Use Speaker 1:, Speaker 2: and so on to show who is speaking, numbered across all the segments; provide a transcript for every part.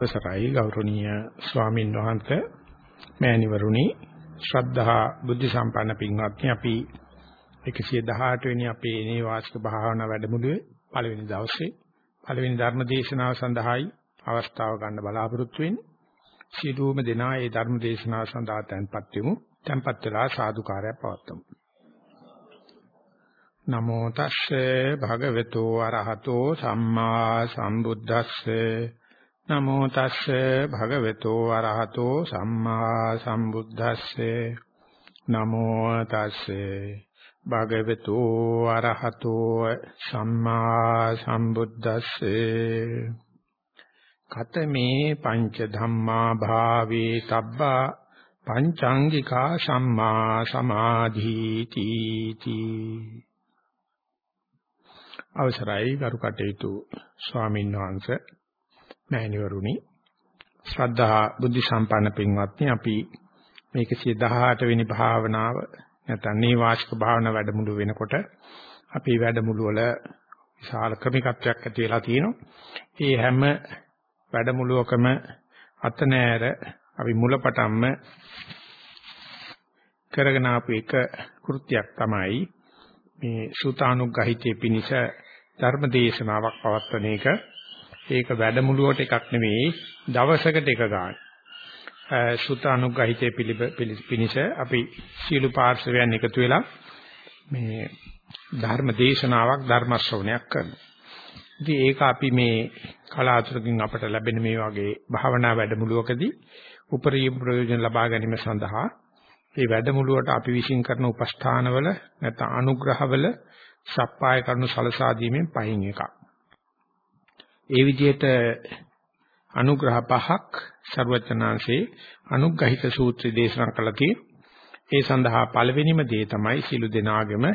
Speaker 1: අවසරයි ගෞරවනීය ස්වාමින් වහන්සේ මෑණිවරුනි ශ්‍රද්ධා බුද්ධ සම්පන්න පින්වත්නි අපි 118 වෙනි අපේ නේවාසික භාවනා වැඩමුළුවේ පළවෙනි දවසේ පළවෙනි ධර්ම දේශනාව සඳහායි අවස්ථාව ගන්න බලාපොරොත්තු වෙන්නේ. සියලුම දෙනා ඒ ධර්ම දේශනාව සඳහා tempත් වෙමු. tempත් වෙලා සාදුකාරය පවත්වමු. නමෝ තස්සේ භගවතු අරහතෝ සම්මා සම්බුද්දස්සේ නමෝ තස්සේ භගවතු අරහතෝ සම්මා සම්බුද්දස්සේ. නමෝ තස්සේ භගවතු අරහතෝ සම්මා සම්බුද්දස්සේ. කතමේ පංච ධම්මා භාවේ තබ්බා පංචාංගිකා සම්මා සමාධීති තී අවසරයි ගරු කටයුතු ස්වාමීන් වහන්සේ මෑණිවරුනි ශ්‍රද්ධා බුද්ධ සම්පන්න පින්වත්නි අපි මේක 118 වෙනි භාවනාව නැත්නම් නේවාසික භාවනා වැඩමුළු වෙනකොට අපි වැඩමුළු වල විශාල ක්‍රමිකත්වයක් ඇති වෙලා තියෙනවා. ඒ හැම වැඩමුළුවකම අත නෑර අපි මුලපටන්ම කරගෙන ආපු එක කෘත්‍යයක් තමයි මේ සූතානුග්‍රහිතේ පිනිස ධර්ම දේශනාවක් පවත්වන එක. ඒක වැඩමුළුවට එකක් නෙවෙයි දවසකට එක ගන්න. සුත අනුග්‍රහිතේ පිළිපිනිස අපි සීළු පාර්ශවයන් එකතු වෙලා මේ ධර්ම දේශනාවක් ධර්ම ශ්‍රවණයක් කරනවා. ඉතින් ඒක අපි මේ කලාතුරකින් අපට ලැබෙන මේ වගේ භාවනා වැඩමුළුවකදී උපරිම ප්‍රයෝජන ලබා ගැනීම සඳහා මේ වැඩමුළුවට අපි විශ්ින් කරන උපස්ථානවල නැත්නම් අනුග්‍රහවල සප්පාය කරනු සලසා දීමෙන් පහින් එකක්. ඒ විදිහට අනුග්‍රහ පහක් ਸਰවචනාංශේ අනුග්‍රහිත සූත්‍රය දේශනා කළා ඒ සඳහා පළවෙනිම දේ තමයි සිළු දෙනාගෙම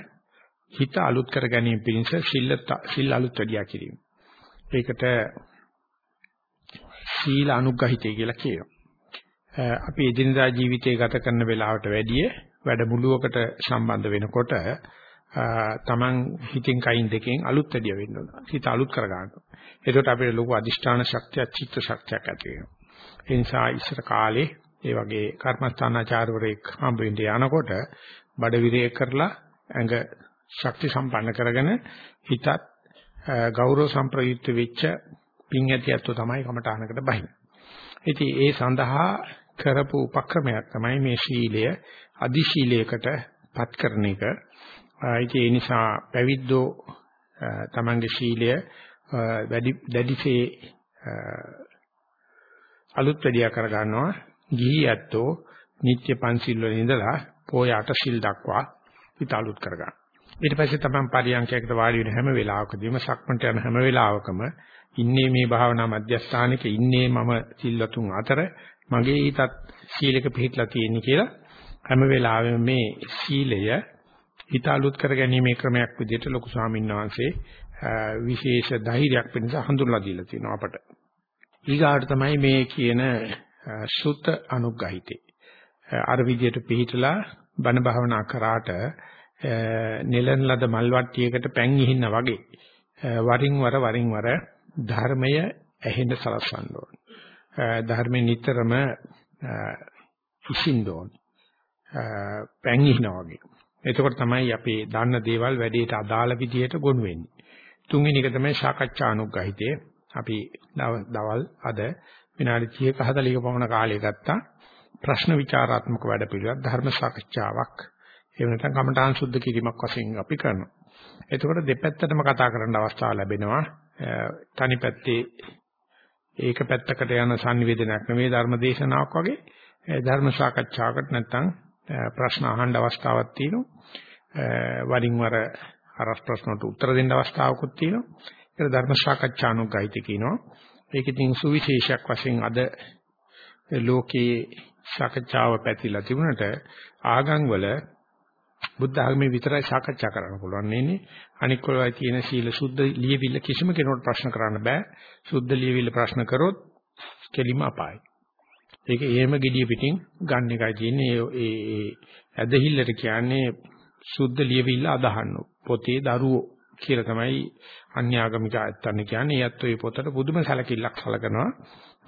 Speaker 1: හිත අලුත් කර ගැනීම පිණිස සිල් සිල් අලුත් වැඩියා කිරීම. ඒකට සීල අනුග්‍රහිතය කියලා කියනවා. අපි එදිනදා ජීවිතය ගත කරන වෙලාවට වැඩිය වැඩමුළුවකට සම්බන්ධ වෙනකොට තමන් හිතින් කයින් දෙකෙන් අලුත් වැඩිය වෙන්න ඕන. හිත අලුත් කර ගන්න. එතකොට අපිට ලොකු අදිෂ්ඨාන ශක්තියක් චිත්ත ශක්තියක් ඇති වෙනවා. ඒ නිසා ඉස්සර කාලේ ඒ වගේ කර්මස්ථානාචාර්යවරයෙක් හම්බ වෙන්න යනකොට බඩ විරේ කරලා ඇඟ ශක්ති සම්පන්න කරගෙන හිතත් ගෞරව සම්ප්‍රයුක්ත වෙච්ච පින් ඇතියත්ව තමයි කමටහනකට බහින්නේ. ඉතින් ඒ සඳහා කරපු උපක්‍රමයක් තමයි මේ ශීලය අදි ශීලයකට පත් කරන එක. ඒ නිසා පැවිද්දෝ තමන්ගේ ශීලය වැඩි දැඩිසේ අලුත් වැඩියා කර ගන්නවා ගිහි ඇත්තෝ නිත්‍ය පන්සිල් වල ඉඳලා පොය අට සිල් දක්වා හිත අලුත් කර ගන්න. ඊට පස්සේ තමයි පරියන්කයකට වාඩි වෙන හැම වෙලාවකදීම සක්මන්ට යන හැම වෙලාවකම ඉන්නේ මේ භාවනා මධ්‍යස්ථානෙක ඉන්නේ මම සිල්වතුන් අතර මගේ හිතත් සීලක පිළිట్లా තියෙන්නේ කියලා හැම වෙලාවෙම මේ සීලය හිත අලුත් කර ගැනීමේ ක්‍රමයක් විදිහට ලොකු ස්වාමීන් වහන්සේ විශේෂ ධෛර්යයක් වෙනස හඳුන්වලා දීලා තියෙනවා අපට. ඊගාට තමයි මේ කියන සුත අනුග්‍රහිතේ. අර විදිහට පිළිහිටලා බණ භාවනා කරාට නෙලන ලද මල් වට්ටියකට පැන් ඉහින්න වගේ වරින් වර වරින් වර ධර්මය ඇහෙන්න සලස්වන්න ඕන. ධර්මේ නිතරම ඉසින්න ඕන. පැන් ඉහිනා වගේ. එතකොට තමයි අපි දන්න දේවල් වැඩේට අදාළ විදිහට ගොනු වෙන්නේ. තුන්වෙනි එක තමයි සාකච්ඡා අනුග්‍රහිතේ. අපි දවල් අද විනාඩි 30ක 40ක පමණ කාලය ගත්තා. ප්‍රශ්න විචාරාත්මක වැඩපිළිවෙලක් ධර්ම සාකච්ඡාවක් එහෙම නැත්නම් කමඨාන් සුද්ධ කිරීමක් වශයෙන් අපි කරනවා. එතකොට දෙපැත්තටම කතා කරන්න අවස්ථාව ලැබෙනවා. තනි පැත්තේ ඒක පැත්තකට යන sannivedanayak නෙමෙයි ධර්ම දේශනාවක් වගේ ධර්ම සාකච්ඡාවකට නැත්නම් ප්‍රශ්න අහන්න අවස්ථාවක් තියෙනවා. වරින් වර අරස් ප්‍රශ්නට උත්තර දෙන්න අවස්ථාවකුත් තියෙනවා. ඒක ධර්ම සාකච්ඡානුගායිත කියනවා. ඒක ඉතින් සුවිශේෂයක් වශයෙන් අද ලෝකයේ සාකච්ඡාව පැතිලා තිබුණට ආගම් වල බුද්ධ ආගමේ විතරයි සාකච්ඡා කරන්න පුළුවන් නෙන්නේ අනික් වලයි තියෙන සීල සුද්ධ ලියවිල්ල කිසිම කෙනෙකුට ප්‍රශ්න කරන්න බෑ සුද්ධ ලියවිල්ල ප්‍රශ්න කරොත් කෙලිම අපායි ඒක එහෙම gediya පිටින් ගන්න එකයි තියෙන්නේ ඒ ඒ ඇදහිල්ලට කියන්නේ සුද්ධ ලියවිල්ල අදහන්න පොතේ දරුවෝ කියලා තමයි අන්‍යාගමික ඇත්තන් කියන්නේ ඒත් ඔය පොතට පුදුම සැලකිල්ලක් සලකනවා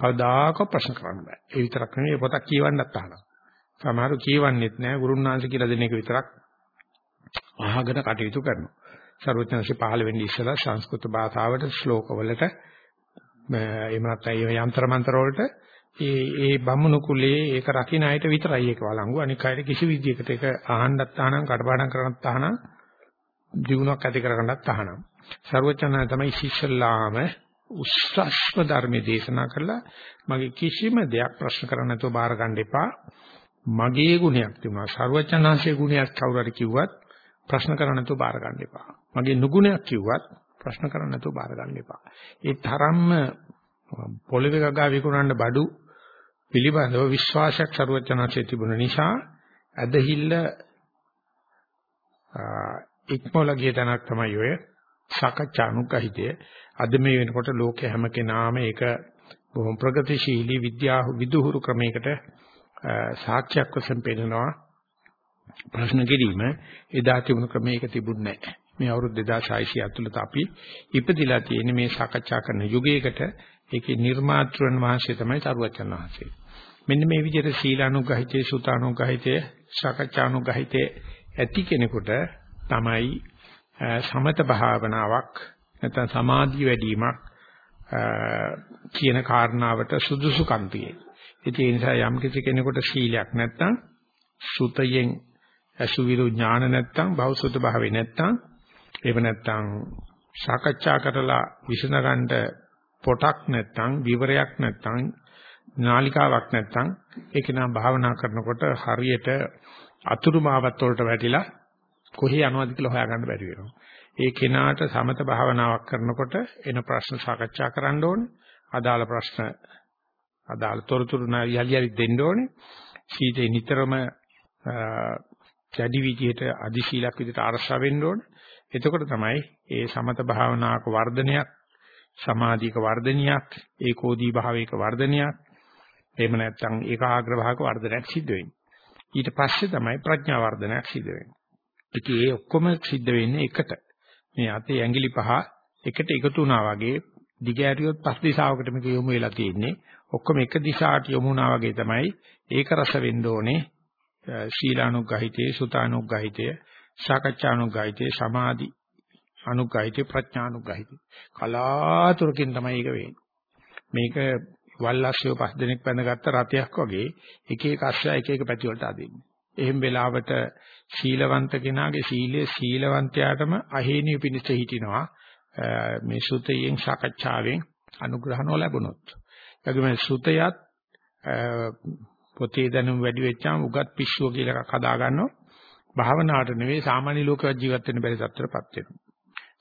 Speaker 1: කවදාක ප්‍රශ්න කරන්න බෑ. ඒ විතරක් නෙවෙයි පොතක් කියවන්නත් අහනවා. සමහරු කියවන්නෙත් නෑ ගුරුන්වහන්සේ කියලා දෙන එක විතරක් අහගෙන කටයුතු කරනවා. සර්වඥාන්සේ පහළ වෙන්නේ ඉස්සලා සංස්කෘත භාෂාවට ශ්ලෝකවලට එහෙම නැත්නම් යంత్ర මන්ත්‍ර වලට ඒ ඒ බමුණු කුලේ ඒක රකින්න අයට විතරයි ඒක වළංගු. අනික අයට කිසි විදියකට ඒක අහන්නත් අහනම් කඩපාඩම් කරන්නත් අහනම් දිනුවක් ඇති කරගන්නත් අහනම්. සර්වචනන තමයි ශිෂ්‍යලාම උස්සස්ම ධර්මයේ දේශනා කළා. මගේ කිසිම දෙයක් ප්‍රශ්න කරන්න නැතුව බාර ගන්න එපා. මගේ ගුණයක් තිබුණා. සර්වචනංශයේ ගුණයක් කවුරු හරි කිව්වත් ප්‍රශ්න කරන්න නැතුව බාර ගන්න එපා. මගේ නුගුණයක් කිව්වත් ප්‍රශ්න කරන්න නැතුව බාර ගන්න එපා. ඒ තරම්ම පොළවේ ගගා විකුණන්න බඩු පිළිබඳව විශ්වාසයක් සරුවචනාංශයේ තිබුණ නිසා ඇදහිල්ල ඉක්මවල ගිය තැනක් තමයි ඔය සාකච්ඡානුගහිතය අද මේ වෙනකොට ලෝකේ හැම කෙනාම ඒක බොහොම ප්‍රගතිශීලී විද්‍යා විදුහුරු ක්‍රමයකට සාක්ෂියක් වශයෙන් පෙන්නනවා. ප්‍රශ්න කිරීම එදා තිබුණු ක්‍රමයක තිබුණේ නැහැ. මේ අවුරුදු 2600 ඇතුළත අපි ඉපදිලා තියෙන මේ සාකච්ඡා කරන යුගයකට. ඒකේ නිර්මාතෘන් වහන්සේ තමයි තරුවචන් වහන්සේ. මෙන්න මේ විදිහට සීලානුගහිතේ සුතානුගහිතේ සාකච්ඡානුගහිතේ ඇති කෙනෙකුට තමයි සමත භාවනාවක් නැත්නම් සමාධිය වැඩිවීමක් කියන කාරණාවට සුදුසුකම් තියෙන්නේ. ඒ නිසා යම් කිසි කෙනෙකුට සීලයක් නැත්නම් සුතයෙන් අසුවිරු ඥාන නැත්නම් බෞසුත භාවේ නැත්නම් එහෙම නැත්නම් සාකච්ඡා කරලා විසඳගන්න පොටක් නැත්නම් විවරයක් නැත්නම් නාලිකාවක් නැත්නම් ඒක නම් භාවනා කරනකොට හරියට අතුරු මාවත් වලට වැටිලා කොහේ යනවද කියලා හොයාගන්න බැරි වෙනවා. ඒ කෙනාට සමත භාවනාවක් කරනකොට එන ප්‍රශ්න සාකච්ඡා කරන්න ඕනේ. අදාළ ප්‍රශ්න අදාළ තොරතුරු යලි යලි දෙන්න ඕනේ. සීතේ නිතරම කැඩි විදියට අදිශීලක් විදියට අරසා වෙන්න ඕනේ. එතකොට තමයි ඒ සමත භාවනාවක වර්ධනයක් සමාධියක වර්ධනයක් ඒකෝදී භාවයක වර්ධනයක් එහෙම නැත්නම් ඒකාග්‍ර භාවක වර්ධනයක් සිද්ධ වෙන්නේ. ඊට පස්සේ තමයි ප්‍රඥා වර්ධනයක් සිද්ධ වෙන්නේ. ඉතින් ඒ ඔක්කොම සිද්ධ වෙන්නේ එකට. මේ අතේ ඇඟිලි පහ එකට එකතු වුණා වගේ දිගෑරියොත් පස් දිශාවකට මේක යොමු වෙලා තියෙන්නේ. ඔක්කොම එක දිශාවට යොමු වුණා වගේ තමයි ඒක රස වෙන්න ඕනේ. ශීලානුග්‍රහිතේ සුතානුග්‍රහිතේ සාකච්ඡානුග්‍රහිතේ සමාධි අනුග්‍රහිතේ ප්‍රඥානුග්‍රහිතේ කලාතුරකින් තමයි ඒක වෙන්නේ. මේක වල්ලාශියෝ පස් දෙනෙක් පැනගත්ත රතයක් වගේ එක එක අශ්‍රය එක එක පැති වලට අදින්නේ. එහෙම වෙලාවට ශීලවන්ත කෙනාගේ සීලයේ සීලවන්තයාටම අහේනිය පිණිස හිටිනවා මේ සුතයෙන් සාකච්ඡාවෙන් අනුග්‍රහ නොලැබුණොත්. ඒගොම සුතයත් පොතේ දැනුම් වැඩි වෙච්චාම උගත් පිස්සුව කියලා එකක් හදා ගන්නවා. භාවනාවට නෙවෙයි සාමාන්‍ය ලෝකයක් ජීවත් වෙන්න බැරි තත්ත්වයටපත් වෙනවා.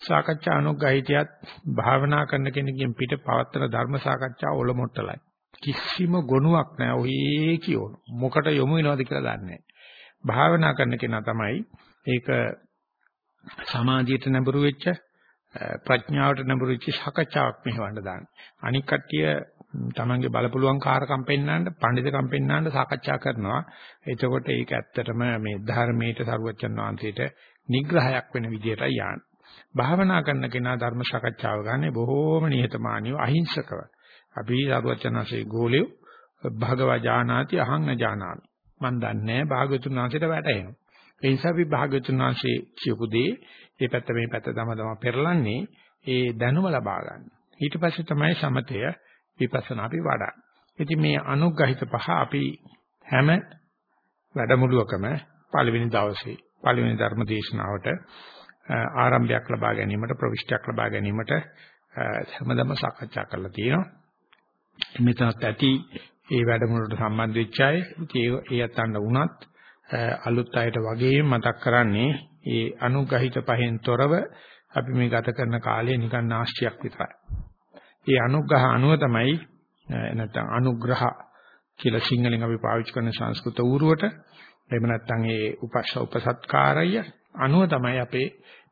Speaker 1: සාකච්ඡා අනුග්‍රහිතයත් භාවනා කරන කෙනකින් පිට පවත්තන ධර්ම සාකච්ඡා ඔලොමොට්ටලයි. කිසිම ගුණයක් නැහැ. ඔහේ කියෝන. මොකට යොමු වෙනවද කියලා දන්නේ භාවනා කරන කෙනා තමයි ඒක සමාධියට නැඹුරු වෙච්ච ප්‍රඥාවට නැඹුරු වෙච්ච සාකච්ඡාවක් මෙහෙවන්න දාන්න. අනික් කට්ටිය තමන්ගේ බලපුලුවන් කාර්කම් පෙන්වන්න, පඬිතුකම් පෙන්වන්න සාකච්ඡා කරනවා. එතකොට ඒක ඇත්තටම මේ ධර්මයේ සරුවච්චන් වහන්සේට නිග්‍රහයක් වෙන විදිහටයි යන්නේ. භාවනා කරන කෙනා ධර්ම සාකච්ඡාව ගන්න බොහෝම නිහතමානීව අහිංසකව. අපි සරුවචනanse ගෝලිය භගවා ජානාති අහං නජානාමි. මන් දන්නේ භාගතුන් වහන්සේට වැටහෙනවා. ඒ නිසා අපි භාගතුන් වහන්සේ කියපු දේ මේ පැත්ත මේ පැත්ත තම තම පෙරලන්නේ ඒ දැනුම ලබා ගන්න. ඊට පස්සේ තමයි සමතය විපස්සනා අපි වඩා. ඉතින් මේ අනුග්‍රහිත පහ අපි හැම වැඩමුළුවකම පළවෙනි දවසේ පළවෙනි ධර්ම දේශනාවට ආරම්භයක් ලබා ගැනීමට ප්‍රවිෂ්ටයක් ලබා ගැනීමට හැමදම සාකච්ඡා කරලා තියෙනවා. මෙතනත් ඇති ඒ වැඩමුළුවට සම්බන්ධ වෙච්ච අය ඒ යතන්න වුණත් අලුත් අයට වගේ මතක් කරන්නේ ඒ අනුග්‍රහිත පහෙන් තොරව අපි මේ ගත කරන කාලය නිකන් නාස්තියක් විතරයි. ඒ අනුග්‍රහ අනුව තමයි නැත්නම් අනුග්‍රහ කියලා සිංහලෙන් අපි පාවිච්චි කරන සංස්කෘත ඌරුවට එහෙම නැත්නම් ඒ උපස්ස උපසත්කාරය අනුව තමයි අපේ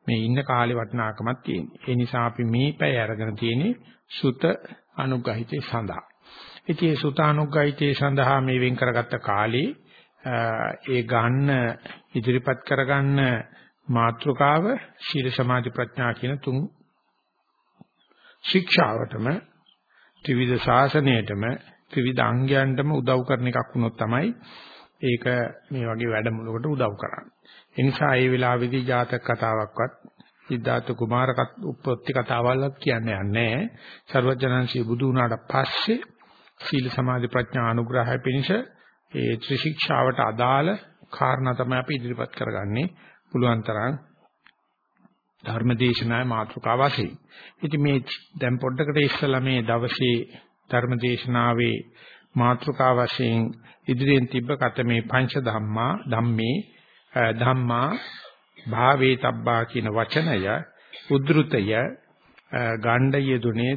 Speaker 1: මේ ඉන්න කාලේ වටිනාකමක් තියෙන්නේ. ඒ නිසා අපි මේ පැය අරගෙන තියෙන්නේ සුත අනුග්‍රහිතේ සඳහා. ඉතින් මේ සුත අනුග්‍රහිතේ සඳහා මේ වෙන් කරගත්ත කාලේ ඒ ගන්න ඉදිරිපත් කරගන්න මාත්‍රකාව ශීල සමාධි ප්‍රඥා කියන තුන් ශික්ෂාවටම ත්‍රිවිධ ශාසනයටම ත්‍රිවිධ අංගයන්ටම උදව් කරන එකක් වුණොත් තමයි ඒක මේ වගේ වැඩමුළුවකට උදව් කරන්නේ. ඒ නිසා මේ වෙලාවේදී ජාතක කතාවක්වත් සිද්ධාර්ථ කුමාර උප්පත්ති කතාවල්වත් කියන්නේ නැහැ. සර්වඥාන්සේ බුදු වුණාට පස්සේ සීල සමාධි ප්‍රඥා අනුග්‍රහය පිණිස ඒ ත්‍රිශික්ෂාවට අදාළ කාරණා තමයි අපි ඉදිරිපත් කරගන්නේ. පුළුවන් තරම් ධර්මදේශනාවේ මාතෘකාව වශයෙන්. ඉතින් මේ දැන් පොඩ්ඩකට ඉස්සලා මේ දවසේ ධර්මදේශනාවේ මාතෘකාව වශයෙන් ඉදිරියෙන් තිබ්බ කත මේ පංච ධම්මා ධම්මේ ධම්මා භාවේ තබ්බා කියන වචනය උද්ෘතය ගණ්ඩය දුනේ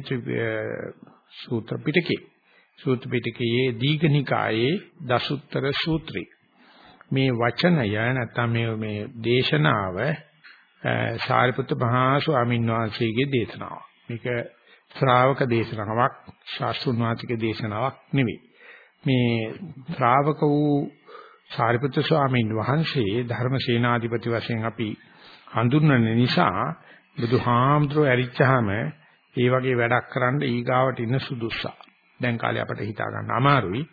Speaker 1: සූත්‍ර පිටකේ සූත්‍ර පිටකයේ දීඝනිකායේ දසුත්තර සූත්‍රය මේ වචනය නැත්නම් මේ මේ දේශනාව සාරිපුත්ත මහා ස්වාමීන් වහන්සේගේ දේශනාව. මේක ශ්‍රාවක දේශනාවක්, ශාස්ත්‍රුන් වහන්සේගේ දේශනාවක් නෙවෙයි. මේ ශ්‍රාවක වූ සාරිපුත්‍ර ස්වාමීන් වහන්සේ ධර්මසේනාධිපති වශයෙන් අපි හඳුන්වන නිසා බුදුහාමුදුරුවෝ ඇරිච්චාම ඒ වගේ වැඩක් කරන්න ඊගාවට ඉන්න සුදුස්සා. දැන් කාලේ අපිට හිතා ගන්න අමාරුයි.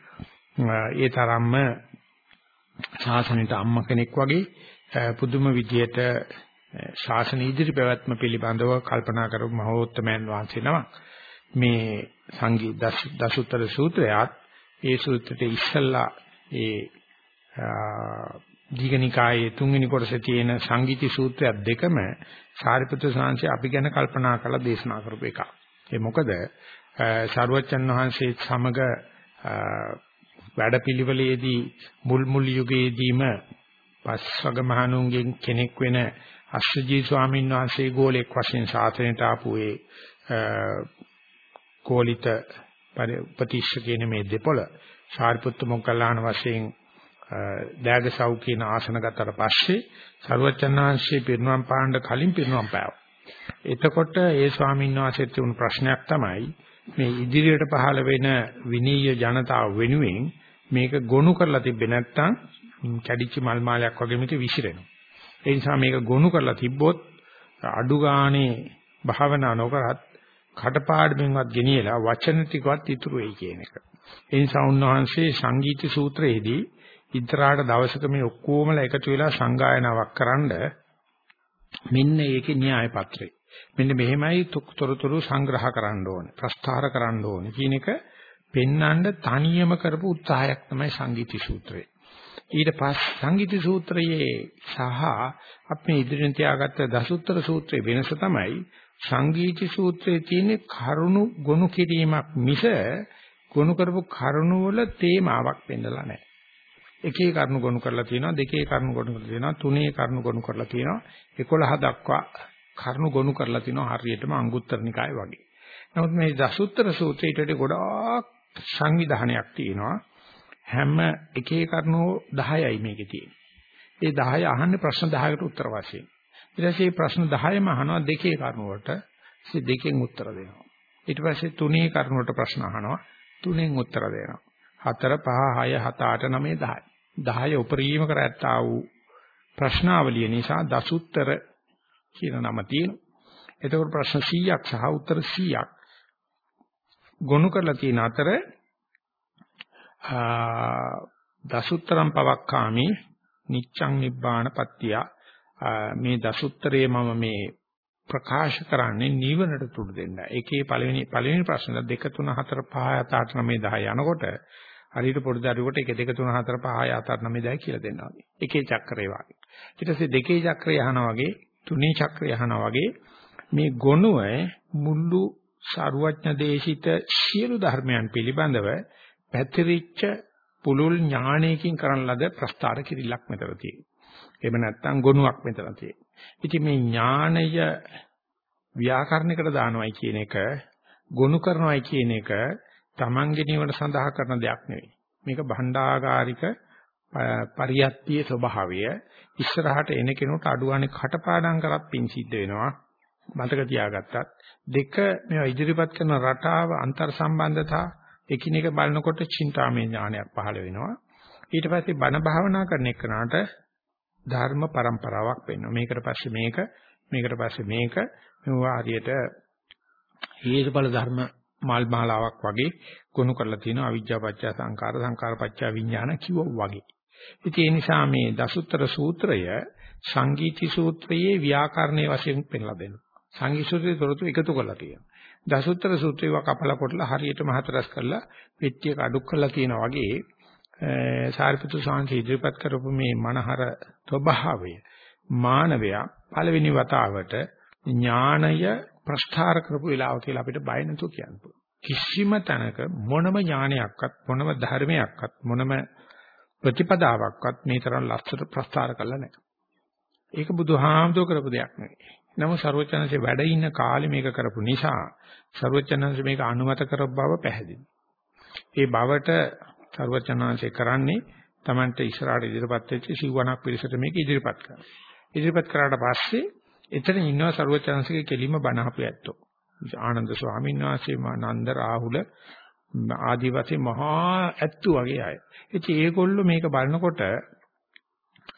Speaker 1: ඒ තරම්ම ශාසනයට අම්මා කෙනෙක් වගේ පුදුම විදියට ශාසන ඉදිරි පැවැත්ම පිළිබඳව කල්පනා කරපු මහෝත්තමයන් වහන්සේ නමක්. මේ සංගී දසුත්තර සූත්‍රයත් ඒ සූත්‍රයේ ඉස්සල්ලා ඒ දීඝනිකායේ තුන්වෙනි කොටසේ තියෙන සංගීති සූත්‍රයක් දෙකම සාරිපුත්‍ර සාංශය අපි ගැන කල්පනා කරලා දේශනා කරපු එකක්. ඒ මොකද සරුවච්චන් වහන්සේ සමග වැඩපිළිවෙලේදී මුල් මුල් යුගයේදීම පස්වග මහණුන්ගෙන් කෙනෙක් වෙන අශ්‍රජී ස්වාමීන් වහන්සේ ගෝලෙක් වශයෙන් සාසනයට ආපු ඒ කෝලිත ප්‍රතිශ කියන මේ දෙපොළ සාරිපුත්ත මොග්ගල්ලාන වශයෙන් දෑගසව් කියන ආසන ගත්තට පස්සේ සරුවචනාංශයේ පිරිනුවම් පාණ්ඩ කලින් පිරිනුවම් පෑවා. එතකොට ඒ ස්වාමීන් වහන්සේට තිබුණු ප්‍රශ්නයක් තමයි මේ ඉදිරියට පහළ වෙන විනීය ජනතාව වෙනුවෙන් මේක ගොනු කරලා තිබ්බේ නැත්නම් කැඩිච්ච මල් මාලයක් වගේ මේක විසිරෙනවා. ඒ නිසා මේක ගොනු කරලා තිබ්බොත් අඩු ගානේ භාවනා නොකරත් කටපාඩමින්වත් ගෙනියලා වචන ටිකවත් ඉතුරු වෙයි කියන එක. ඒ නිසා උන්වහන්සේ සංගීත සූත්‍රයේදී ඉතරාට දවසක මේ ඔක්කොමලා එකතු වෙලා සංගායනාවක් කරන්ඩ මෙන්න ඒකේ න්‍යාය පත්‍රය. මෙන්න මෙහෙමයි තොරතුරු සංග්‍රහ කරන්න ඕනේ. ප්‍රස්ථාර කරන්න ඕනේ කියන එක පෙන්වන්න තනියම කරපු උත්සාහයක් තමයි සංගීති සූත්‍රය. ඊට පස්සේ සංගීති සූත්‍රයේ සහ අපි ඉදිරියෙන් තියාගත්ත දසුත්තර සූත්‍රයේ වෙනස තමයි සංගීති සූත්‍රයේ තියෙන කරුණු ගොනු කිරීමක් මිස ගොනු කරපු කරුණු වල තේමාවක් පෙන්නලා නැහැ. එකේ කරුණු ගොනු කරලා තියෙනවා දෙකේ කරුණු ගොනු කරලා තියෙනවා තුනේ කරුණු ගොනු කරලා තියෙනවා 11 දක්වා කරුණු ගොනු කරලා තියෙනවා හරියටම අංගුත්තර නිකාය වගේ. නමුත් මේ දසුත්තර සූත්‍රයට ගොඩාක් සංවිධානයක් තියෙනවා. හැම එකේ කරුණු 10යි මේකේ තියෙන්නේ. ඒ 10 අහන්නේ ප්‍රශ්න 10කට උත්තර වශයෙන්. ඊට පස්සේ ප්‍රශ්න 10ම අහනවා දෙකේ කරුණු වලට. ඒ දෙකෙන් උත්තර දෙනවා. ඊට පස්සේ තුනේ කරුණු වලට ප්‍රශ්න අහනවා. තුනෙන් උත්තර දෙනවා. 4 5 6 7 8 9 10. 10 උපරිම කර ඇත්තා වූ ප්‍රශ්නාවලිය නිසා දසුත්තර කියන නම තියෙනවා. එතකොට ප්‍රශ්න 100ක් සහ උත්තර 100ක් ගොනු කරලා තියෙන අතර දසුත්තරම් පවක්කාමි නිච්ඡං නිබ්බාන පත්‍තිය මේ දසුත්තරයේ මම මේ ප්‍රකාශ කරන්නේ නිවනට තුඩු දෙන්න. ඒකේ පළවෙනි පළවෙනි ප්‍රශ්න 2 3 4 5 7 8 9 10 යනකොට හරියට පොඩි දරුවෙකුට 1 2 3 4 5 6 7 8 9 10 කියලා දෙනවා වගේ. එකේ චක්‍රේ වගේ. ඊට පස්සේ දෙකේ චක්‍රය අහනවා වගේ තුනේ චක්‍රය අහනවා වගේ මේ ගොනුව මුළු සරුවඥ දේශිත සියලු ධර්මයන් පිළිබඳව පැතිරිච්ච පුලුල් ඥානයකින් කරන ලද ප්‍රස්තාර කිරිල්ලක් මෙතන තියෙනවා. එහෙම නැත්නම් ගොනුවක් මෙතන තියෙනවා. ඉතින් මේ ඥානය ව්‍යාකරණයකට දානවයි කියන එක ගොනු කරනවයි කියන එක Tamange නිවන සඳහා කරන දෙයක් නෙවෙයි. මේක භණ්ඩාගාරික පරියත්තියේ ස්වභාවය ඉස්සරහට එන කෙනෙකුට අඩුවානේ කටපාඩම් කරත් පින් සිද්ධ වෙනවා. මතක තියාගත්තත් දෙක මේවා ඉදිරිපත් කරන රටාව අන්තර් සම්බන්ධතා එකිනෙක බලනකොට චින්තාමය ඥානයක් පහළ වෙනවා. ඊට පස්සේ බණ භාවනා කරන එකනට ධර්ම પરම්පරාවක් වෙනවා. මේකට පස්සේ මේක, මේකට පස්සේ මේක මෙවුවා හරියට හේතුඵල ධර්ම මල් මාලාවක් වගේ ගොනු කරලා තියෙනවා අවිජ්ජා පත්‍ය සංකාර සංකාර පත්‍ය විඥාන කිව්වා වගේ. ඉතින් ඒ නිසා මේ දසුත්තර සූත්‍රය සංගීති සූත්‍රයේ ව්‍යාකරණයේ වශයෙන් පෙන්ලා දෙනවා. සංගීත සූත්‍රයේ තොරතුරු එකතු කරලා තියෙනවා. දසුත්තර සූත්‍රේව කපලා කොටලා හරියටම හතරස් කරලා පෙට්ටියක අඩුක් කරලා තියෙනවා වගේ සාරිපුත්‍ර සාංශ ඉදිරිපත් කරපු මේ මනහර ස්වභාවය මානවයා පළවෙනි වතාවට ඥාණය ප්‍රස්ථාර කරපු වෙලාව කියලා අපිට බය නැතුව කියන්න පුළුවන්. කිසිම තැනක මොනම ඥානයක්වත් මොනම ධර්මයක්වත් මොනම ප්‍රතිපදාවක්වත් මේ තරම් ලස්සට ප්‍රස්ථාර කළා නැහැ. ඒක බුදුහාමුදුර කරපු දෙයක් නෙවෙයි. නමුත් ਸਰවචනන්සේ වැඩ ඉන්න කාලේ මේක කරපු නිසා ਸਰවචනන්සේ මේක අනුමත කරපු බව පැහැදිලි. ඒ බවට ਸਰවචනන්සේ කරන්නේ Tamante ඉස්සරහට ඉදිරිපත් වෙච්ච සිවණක් පිළිසෙට මේක ඉදිරිපත් කරනවා. ඉදිරිපත් කරාට පස්සේ එතන ඉන්නවා ਸਰවචාන්සිකේ කෙලිම බණහපු ඇත්තෝ. ආනන්ද ස්වාමීන් වහන්සේ නන්ද රාහුල ආදි වශයෙන් මහා ඇත්තු වගේ අය. ඉතින් ඒගොල්ලෝ මේක බලනකොට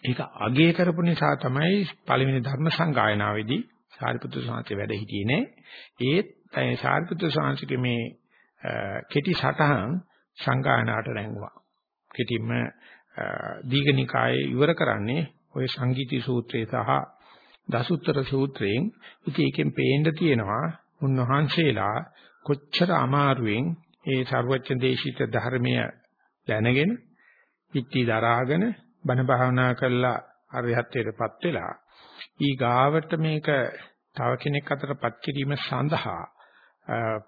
Speaker 1: ඒක අගය කරපු නිසා තමයි පළවෙනි ධර්ම සංගායනාවේදී සාරිපුත්‍ර සාංශේ වැඩ හිටියේ නේ. ඒත් සාරිපුත්‍ර සාංශිකේ මේ කෙටි සටහන් සංගායනාට නැංගුවා. කෙටිම දීඝනිකායේ ඉවර කරන්නේ ওই සංගීති සූත්‍රය සහ දසුත්තර සූත්‍රයෙන් ඉතින් ඒකෙන් පේන්න තියෙනවා උන්වහන්සේලා කොච්චර අමාරුවෙන් ඒ ਸਰවඥ දේශිත ධර්මය දැනගෙන පිටි දරාගෙන බණ භාවනා කරලා අරිහත්ත්වයටපත් වෙලා ඊ ගාවට මේක තව කෙනෙක් අතරපත් කිරීම සඳහා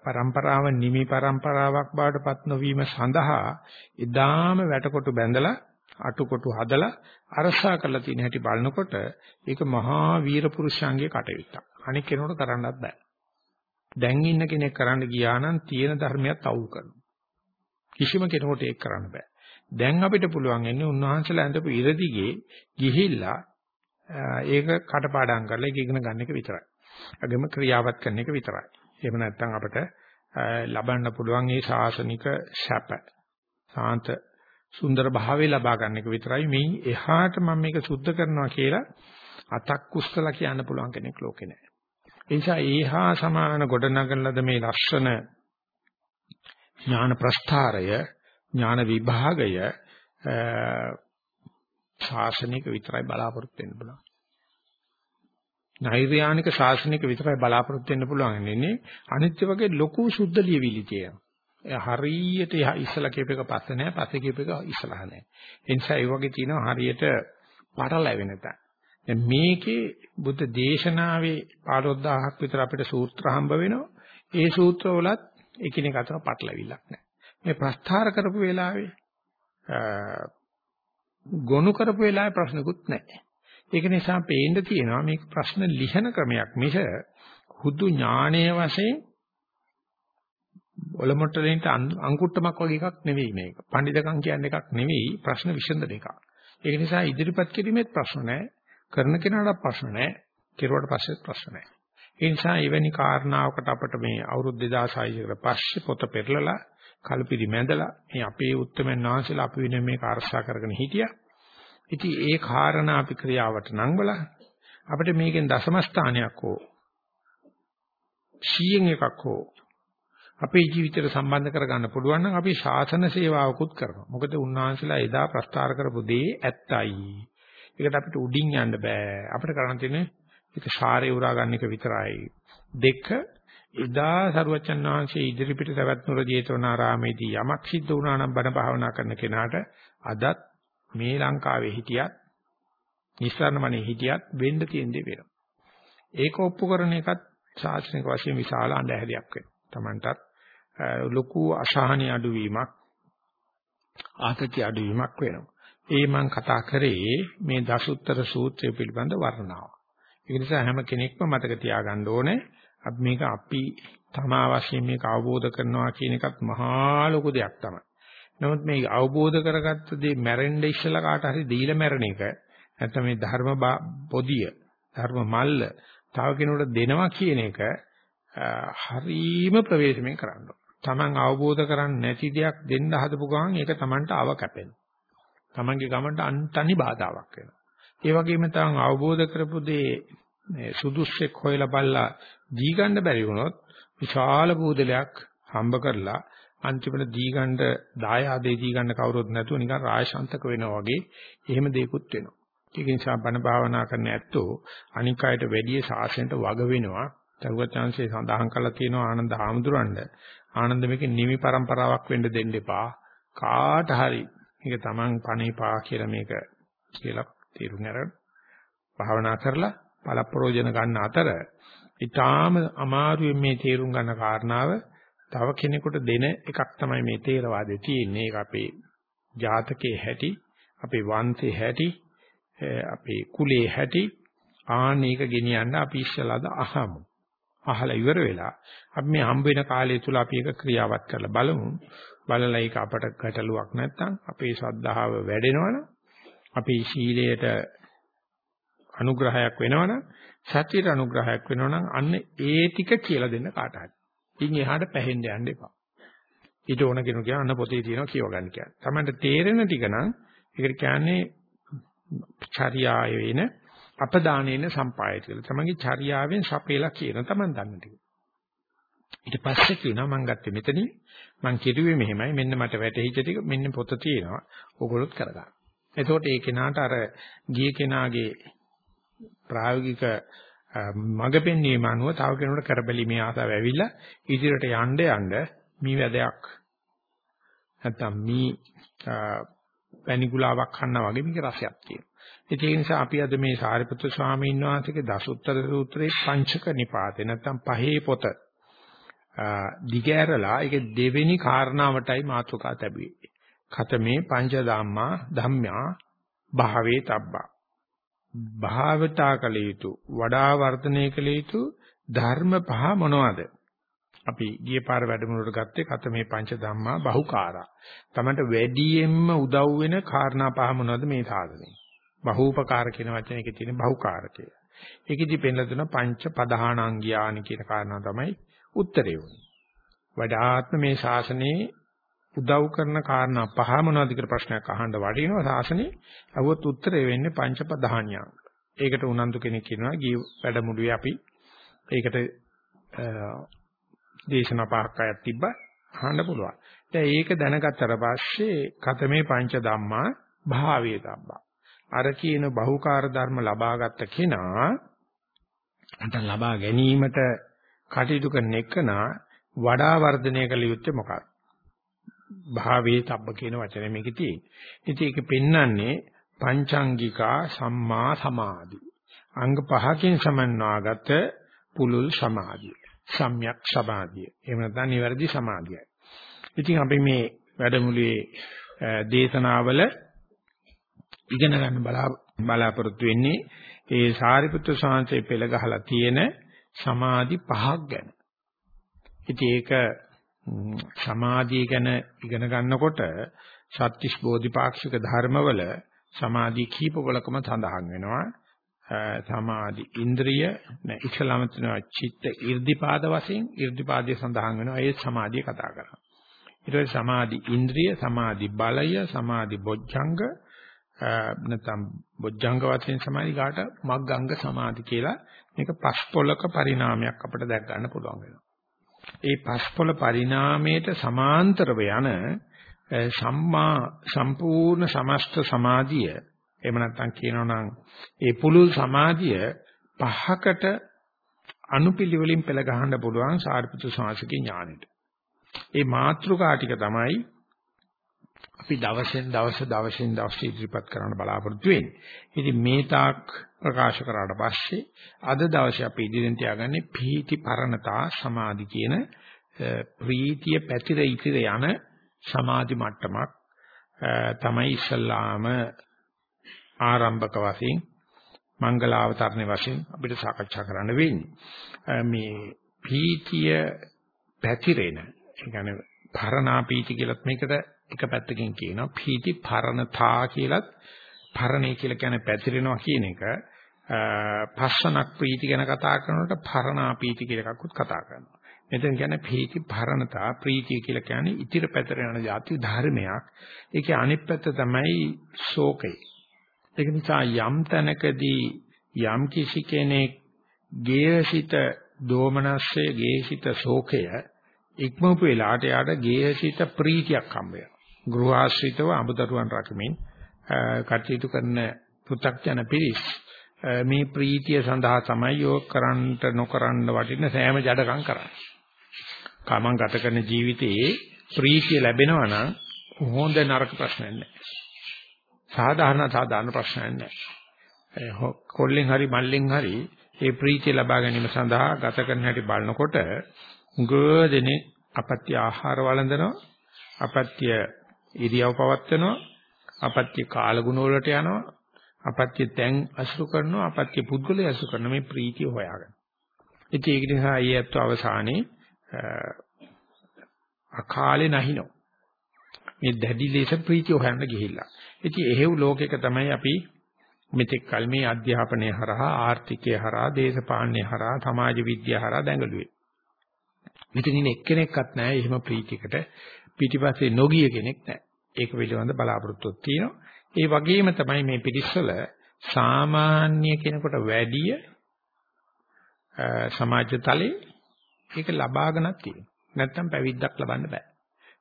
Speaker 1: પરම්පරාව නිමි પરම්පරාවක් බවට පත් නොවීම සඳහා ඉදාම වැටකොටු බැඳලා අටුකොටු හදලා අරසා කරලා තියෙන හැටි බලනකොට ඒක මහා වීර පුරුෂයන්ගේ කටයුත්තක්. අනික කෙනෙකුට කරන්නත් බෑ. දැන් ඉන්න කෙනෙක් කරන්න ගියා නම් තියෙන ධර්මයක් අවුල් කරනවා. කිසිම කෙනෙකුට ඒක කරන්න බෑ. දැන් අපිට පුළුවන් වෙන්නේ උන්වහන්සේලා ඇඳපු ඉරදිගේ ගිහිල්ලා ඒක කටපාඩම් කරලා ඒක ඉගෙන ගන්න එක විතරයි. අගම ක්‍රියාවත් කරන එක විතරයි. එහෙම නැත්නම් අපිට ලබන්න පුළුවන් මේ ශාසනික ශප සාන්ත සුන්දර භාවය ලබා ගන්න එක විතරයි මේ එහාට මම මේක සුද්ධ කරනවා කියලා අතක් කුස්සලා කියන්න පුළුවන් කෙනෙක් ලෝකේ නැහැ. ඒ නිසා ඒහා සමාන ගොඩනගන ලද මේ ලක්ෂණ ඥාන ප්‍රස්ථාරය ඥාන විභාගය ශාසනික විතරයි බලාපොරොත්තු වෙන්න පුළුවන්. නෛර්යානික ශාසනික විතරයි බලාපොරොත්තු වෙන්න පුළුවන් ඉන්නේ අනිත්‍ය වගේ ලොකු සුද්ධ ලියවිලි තියෙනවා. ඒ හරියට ඉස්සලා කියප එක පස්සේ නැහැ පස්සේ කියප එක ඉස්සලා නැහැ. ඒ නිසා ඒ වගේ තියෙනවා හරියට පටලැවෙන තැන. දැන් මේකේ බුද්ධ දේශනාවේ 15000ක් විතර අපිට සූත්‍ර හම්බ වෙනවා. ඒ සූත්‍රවලත් එකිනෙක අතර පටලැවිල්ලක් නැහැ. මේ ප්‍රස්ථාර කරපු වෙලාවේ ගොනු කරපු වෙලාවේ ප්‍රශ්නකුත් නැහැ. ඒක නිසා පේන්න තියෙනවා මේක ප්‍රශ්න ලිහන ක්‍රමයක් මිස හුදු ඥානයේ වශයෙන් ඔලොමොට්ටලෙන්ට අංකුට්ටමක් වගේ එකක් නෙවෙයි මේක. පඬිදකම් කියන්නේ එකක් නෙවෙයි ප්‍රශ්න විසඳන එකක්. ඒක නිසා ඉදිරිපත් කිරීමෙත් ප්‍රශ්න නැහැ. කරන කෙනාට ප්‍රශ්න නැහැ. කෙරුවට පස්සෙත් ප්‍රශ්න නැහැ. ඒ නිසා එවැනි කාරණාවකට අපිට මේ අවුරුදු 2600 කට පස්සේ පොත පෙරලලා කලපිරි මැදලා මේ අපේ උත්තරමන් වහන්සේලා අපි වෙන මේක අරසා කරගෙන හිටියා. ඉතින් ඒ කාරණා අපි ක්‍රියාවට නංවලා අපිට මේකෙන් දශම ස්ථානයක් හෝ 100න් එකක් හෝ අපේ ජීවිතයට සම්බන්ධ කරගන්න පුළුවන් නම් අපි ශාසන සේවාවකුත් කරනවා. මොකද උන්වහන්සේලා එදා ප්‍රස්තාර කරපු දේ ඇත්තයි. ඒකට අපිට උඩින් යන්න බෑ. අපිට කරන්න තියෙන්නේ ඒක ශාරේ උරා ගන්න එක විතරයි. දෙක එදා සරුවචන් වහන්සේ ඉදිරිපිට සවැත් නුර ජේතවනාරාමේදී යමක් සිද්ධ වුණා නම් බණ භාවනා කරන කෙනාට අදත් මේ ලංකාවේ හිටියත් නිස්සාරණමනේ හිටියත් වෙන්න තියෙන දේ වෙනවා. ඒක ඔප්පු කරන එකත් ශාස්ත්‍රීය වශයෙන් විශාල අඳුරයක් වෙනවා. Tamanටත් ලොකු අසහනී අඩුවීමක් ආතති අඩුවීමක් වෙනවා. ඒ මම කතා කරේ මේ දසුත්තර සූත්‍රය පිළිබඳ වර්ණනාව. ඒ නිසා හැම කෙනෙක්ම මතක තියාගන්න ඕනේ අපි මේක අපි තමා වශයෙන් මේක අවබෝධ කරනවා කියන එකත් මහා ලොකු දෙයක් තමයි. නමුත් මේ අවබෝධ කරගත්ත දේ මැරෙන්න ඉස්සලා කාට හරි දීලා මැරෙන එක නැත්නම් මේ ධර්ම පොදිය ධර්ම මල්ල තව කෙනෙකුට දෙනවා කියන එක හරීම ප්‍රවේශමෙන් කරන්න ඕන. Taman අවබෝධ කරන්නේ නැති දෙයක් දෙන්න හදපු ගමන් ඒක Tamanට ආව කැපෙනවා. Tamanගේ ගමන්ට අන්තනි බාධාවක් වෙනවා. ඒ වගේම Taman අවබෝධ කරපු දේ සුදුස්සෙක් හොයලා බලලා දී ගන්න බැරි වුණොත් විශාල බූදලයක් හම්බ කරලා අන්තිමට දීගන්න දායාදේ දීගන්න කවුරුත් නැතුව නිකන් රායශාන්තක වෙනවා වගේ එහෙම දෙයක්ත් වෙනවා. ඒක නිසා බණ භාවනා කරන ඇත්තෝ අනික් අයට වැඩි සාසනයට වග වෙනවා. තරුවචාන්සේ සඳහන් කළා තියෙනවා ආනන්ද හාමුදුරන්ට ආනන්ද මේකේ නිමි પરම්පරාවක් වෙන්න දෙන්න එපා. කාට හරි මේක Taman පණේපා කියලා මේක කියලා තීරුම් අරගෙන භාවනා කරලා පළප්‍රෝජන ගන්න අතර ඊටාම අමාරුවෙන් මේ තීරුම් ගන්න කාරණාව තව කෙනෙකුට දෙන එකක් තමයි මේ තේරවාදේ තියෙන්නේ. ඒක අපේ ජාතකයේ හැටි, අපේ වංශේ හැටි, අපේ කුලේ හැටි ආනේක ගෙනියන්න අපි ඉස්සලාද අහමු. අහලා ඉවර වෙලා අපි මේ හම්බ වෙන කාලය තුල අපි ඒක ක්‍රියාවත් කරලා බලමු. බලලා ඒක අපට ගැටලුවක් නැත්නම් අපේ ශ්‍රද්ධාව වැඩෙනවනම් අපේ ශීලයට අනුග්‍රහයක් වෙනවනම් සත්‍යයට අනුග්‍රහයක් වෙනවනම් අන්න ඒ ටික කියලා දෙන්න කාට හරි. ඉන් එහාට පැහෙන්න යන්න එපා. ඊට ඕන කෙනෙක් කියන අන්න පොතේ තියෙනවා කියව ගන්න කියන්නේ. Tamanට තේරෙන ටික නම් ඒකට කියන්නේ චර්යාය වෙන අපදානේන සම්පායය කියලා. තමන්ගේ චර්යාවෙන් සපේලා කියන තමන් දන්න ටික. ඊට පස්සේ කියනවා මම ගත්තේ මෙතනින් මං කිරුවේ මෙහෙමයි මෙන්න මට වැටහිච්ච ටික මෙන්න පොත තියෙනවා. ඕගොල්ලොත් කරගන්න. එතකොට ඒ කෙනාට අර ගිය කෙනාගේ ප්‍රායෝගික මඟ පෙන්වීම අනුව තව කෙනෙකුට කරබැලීමේ ආසාව ඇවිල්ලා ඉදිරියට යන්න යන්න මේ වැදයක් නැත්තම් මේ පැණිගුලාවක් කන්නා වගේ මේක රසයක් තියෙනවා. ඒ නිසා අපි අද මේ සාරිපුත්‍ර ස්වාමීන් වහන්සේගේ දසුත්තර සූත්‍රයේ පංචක නිපාතේ නැත්තම් පහේ පොත දිගෑරලා ඒක දෙවෙනි කාරණාවටයි මාතෘකා තැබුවේ. ඛතමේ පංච ධම්මා ධම්මා භාවේ තබ්බා. භාවතා කළ යුතු වඩා වර්ධනය කළ යුතු ධර්ම පහ මොනවද? අපි ගිය පාර වැඩමුළුවට ගත්තේ ඛතමේ පංච ධම්මා බහුකාරා. තමන්ට වැඩියෙන්ම උදව් වෙන කාරණා පහ මොනවද මේ සාධනේ? බහූපකාර කියන වචනේ එකේ තියෙන බහුකාරකය. ඒකෙදි පෙන්ලා දුන පංච පදහාණංගියානි කියන කාරණා තමයි උත්තරේ වුනේ. වඩාත්ම මේ ශාසනයේ උදව් කරන කාරණා පහ මොනවද කියලා ප්‍රශ්නයක් අහන්න වටිනවා ශාසනේ. අවුත් උත්තරේ වෙන්නේ පංච පදහාණ්‍යාංග. ඒකට උනන්දු කෙනෙක් කියනවා ගිය වැඩමුළුවේ අපි ඒකට දේශනා පහක් අයත් තිබ්බා අහන්න පුළුවන්. දැන් ඒක දැනගත්තට පස්සේ කතමේ පංච ධම්මා භාවයේ තබ්බා. අර කියන බහුකාර ධර්ම ලබාගත් කෙනා අන්ට ලබා ගැනීමට කටයුතු කරන එකනා වඩා වර්ධනය කළ යුත්තේ මොකක්ද? භාවයේ තබ්බ කියන වචනේ මේකේ තියෙන්නේ. ඉතින් ඒක පෙන්වන්නේ පංචාංගිකා සම්මා සමාධි. අංග පහකින් සමන්වාගත පුලුල් සමාධිය. සම්‍යක් සමාධිය. එහෙම නැත්නම් නිවැරදි සමාධියයි. ඉතින් අපි මේ වැඩමුළුවේ දේශනාවල ඉගෙන ගන්න බලාපොරොත්තු වෙන්නේ ඒ සාරිපුත්‍ර සාංශේ පෙළ ගහලා තියෙන සමාධි පහක් ගැන. ඉතින් ඒක සමාධිය ගැන ඉගෙන ගන්නකොට සත්‍තිස් බෝධිපාක්ෂික ධර්මවල සමාධි කීපවලකම සඳහන් වෙනවා. සමාධි ඉන්ද්‍රිය නැ ඉස්ලාම තියෙනවා චිත්ත irdipaද වශයෙන් irdipaදයේ සඳහන් වෙනවා ඒ සමාධිය කතා කරනවා. ඊට පස්සේ සමාධි ඉන්ද්‍රිය, සමාධි බලය, සමාධි බොජ්ජංග නැත්නම් බොජ්ජංග වශයෙන් සමාධි කාට මග්ගංග සමාධි කියලා මේක පස්පොලක පරිණාමයක් අපිට දැක් ගන්න පුළුවන් වෙනවා. ඒ පස්පොල පරිණාමයට සමාන්තරව යන සම්මා සම්පූර්ණ සමස්ත සමාධිය එහෙම නැත්නම් කියනවනම් ඒ පුළුල් සමාධිය පහකට අනුපිළිවෙලින් පෙළ ගහන්න පුළුවන් සාරිපුත්‍ර ශාසකේ ඥානෙට. ඒ මාත්‍රිකා ටික තමයි අපි දවසෙන් දවස දවසින් දවස ඉදිරිපත් කරන්න බලාපොරොත්තු වෙන්නේ. ඉතින් මේ තාක් ප්‍රකාශ කරාට පස්සේ අද දවසේ අපි ඉදිරියෙන් තියාගන්නේ පීති පරණතා සමාධි කියන ප්‍රීතිය පැතිර ඉතිර යන සමාධි මට්ටමක් තමයි ඉස්සල්ලාම ආරම්භක වශයෙන් මංගල අවතරණේ වශයෙන් අපිට සාකච්ඡා කරන්න වෙන්නේ. මේ පීතිය පැතිරෙන, ඒ කියන්නේ පරණා පීති කියලත් මේකට එක පැත්තකින් කියනවා පීති පරණතා කියලත් පරණේ කියලා කියන්නේ පැතිරෙනවා කියන එක පස්සනක් ප්‍රීති ගැන කතා කරනකොට පරණා පීති කියලා එකකුත් කතා කරනවා. මෙතන කියන්නේ පීති පරණතා ප්‍රීතිය කියලා කියන්නේ ඉතිර පැතර යන જાති ධර්මයක්. ඒකේ අනිත් පැත්ත තමයි ශෝකය. ඒක නිසා යම් තැනකදී යම් කිසි කෙනෙක් ගේහසිත දෝමනස්සේ ගේහසිත ශෝකය ඉක්මවපු වෙලාවට යාට ගේහසිත ප්‍රීතියක් හම්බ වෙනවා. ගෘහාශ්‍රිතව අමුදරුවන් රකමින් කටයුතු කරන පෘථග්ජන පිරිස් මේ ප්‍රීතිය සඳහා තමයි යෝග කරන්නට නොකරන්න වටින සෑම ජඩකම් කරන්නේ. කමං ගත කරන ජීවිතයේ ප්‍රීතිය ලැබෙනවා නම් හොඳ නරක ප්‍රශ්නයක් නැහැ. සාධාරණ සාධාරණ ප්‍රශ්නයක් නැහැ. කොල්ලෙන් හරි මල්ලෙන් හරි මේ ප්‍රීතිය ලබා ගැනීම සඳහා ගත කරන හැටි බලනකොට උගදෙනේ අපත්‍ය ආහාර වළඳනවා අපත්‍ය ඉරියව් පවත්වනවා අපත්‍ය කාලගුණ වලට යනවා අපත්‍ය තැන් අසුරු කරනවා අපත්‍ය පුද්ගලය අසුරු කරන මේ ප්‍රීතිය හොයාගන්න. ඉතින් ඒක නිසා ඊයත් අවසානයේ අකාලේ නැහිනෝ. මේ දැඩි ලෙස ප්‍රීතිය හොයන්න ගිහිල්ලා. ඉතින් එහෙව් ලෝකයක තමයි අපි මෙතෙක් කල මේ අධ්‍යාපනය හරහා ආර්ථිකය හරහා දේශපාලනය හරහා සමාජ විද්‍යාව හරහා දැඟලුවේ. මෙතන ඉන්න එක්කෙනෙක්වත් නැහැ එහෙම ප්‍රීතියකට පිටිපස්සේ නොගිය කෙනෙක් නැහැ. ඒක පිළිබඳ බලාපොරොත්තුවක් තියෙනවා. ඒ වගේම තමයි මේ පිටිස්සල සාමාන්‍ය කෙනෙකුට වැඩිය සමාජ තලයේ ඒක ලබාගෙනක් තියෙනවා. නැත්තම් පැවිද්දක් ලබන්න බෑ.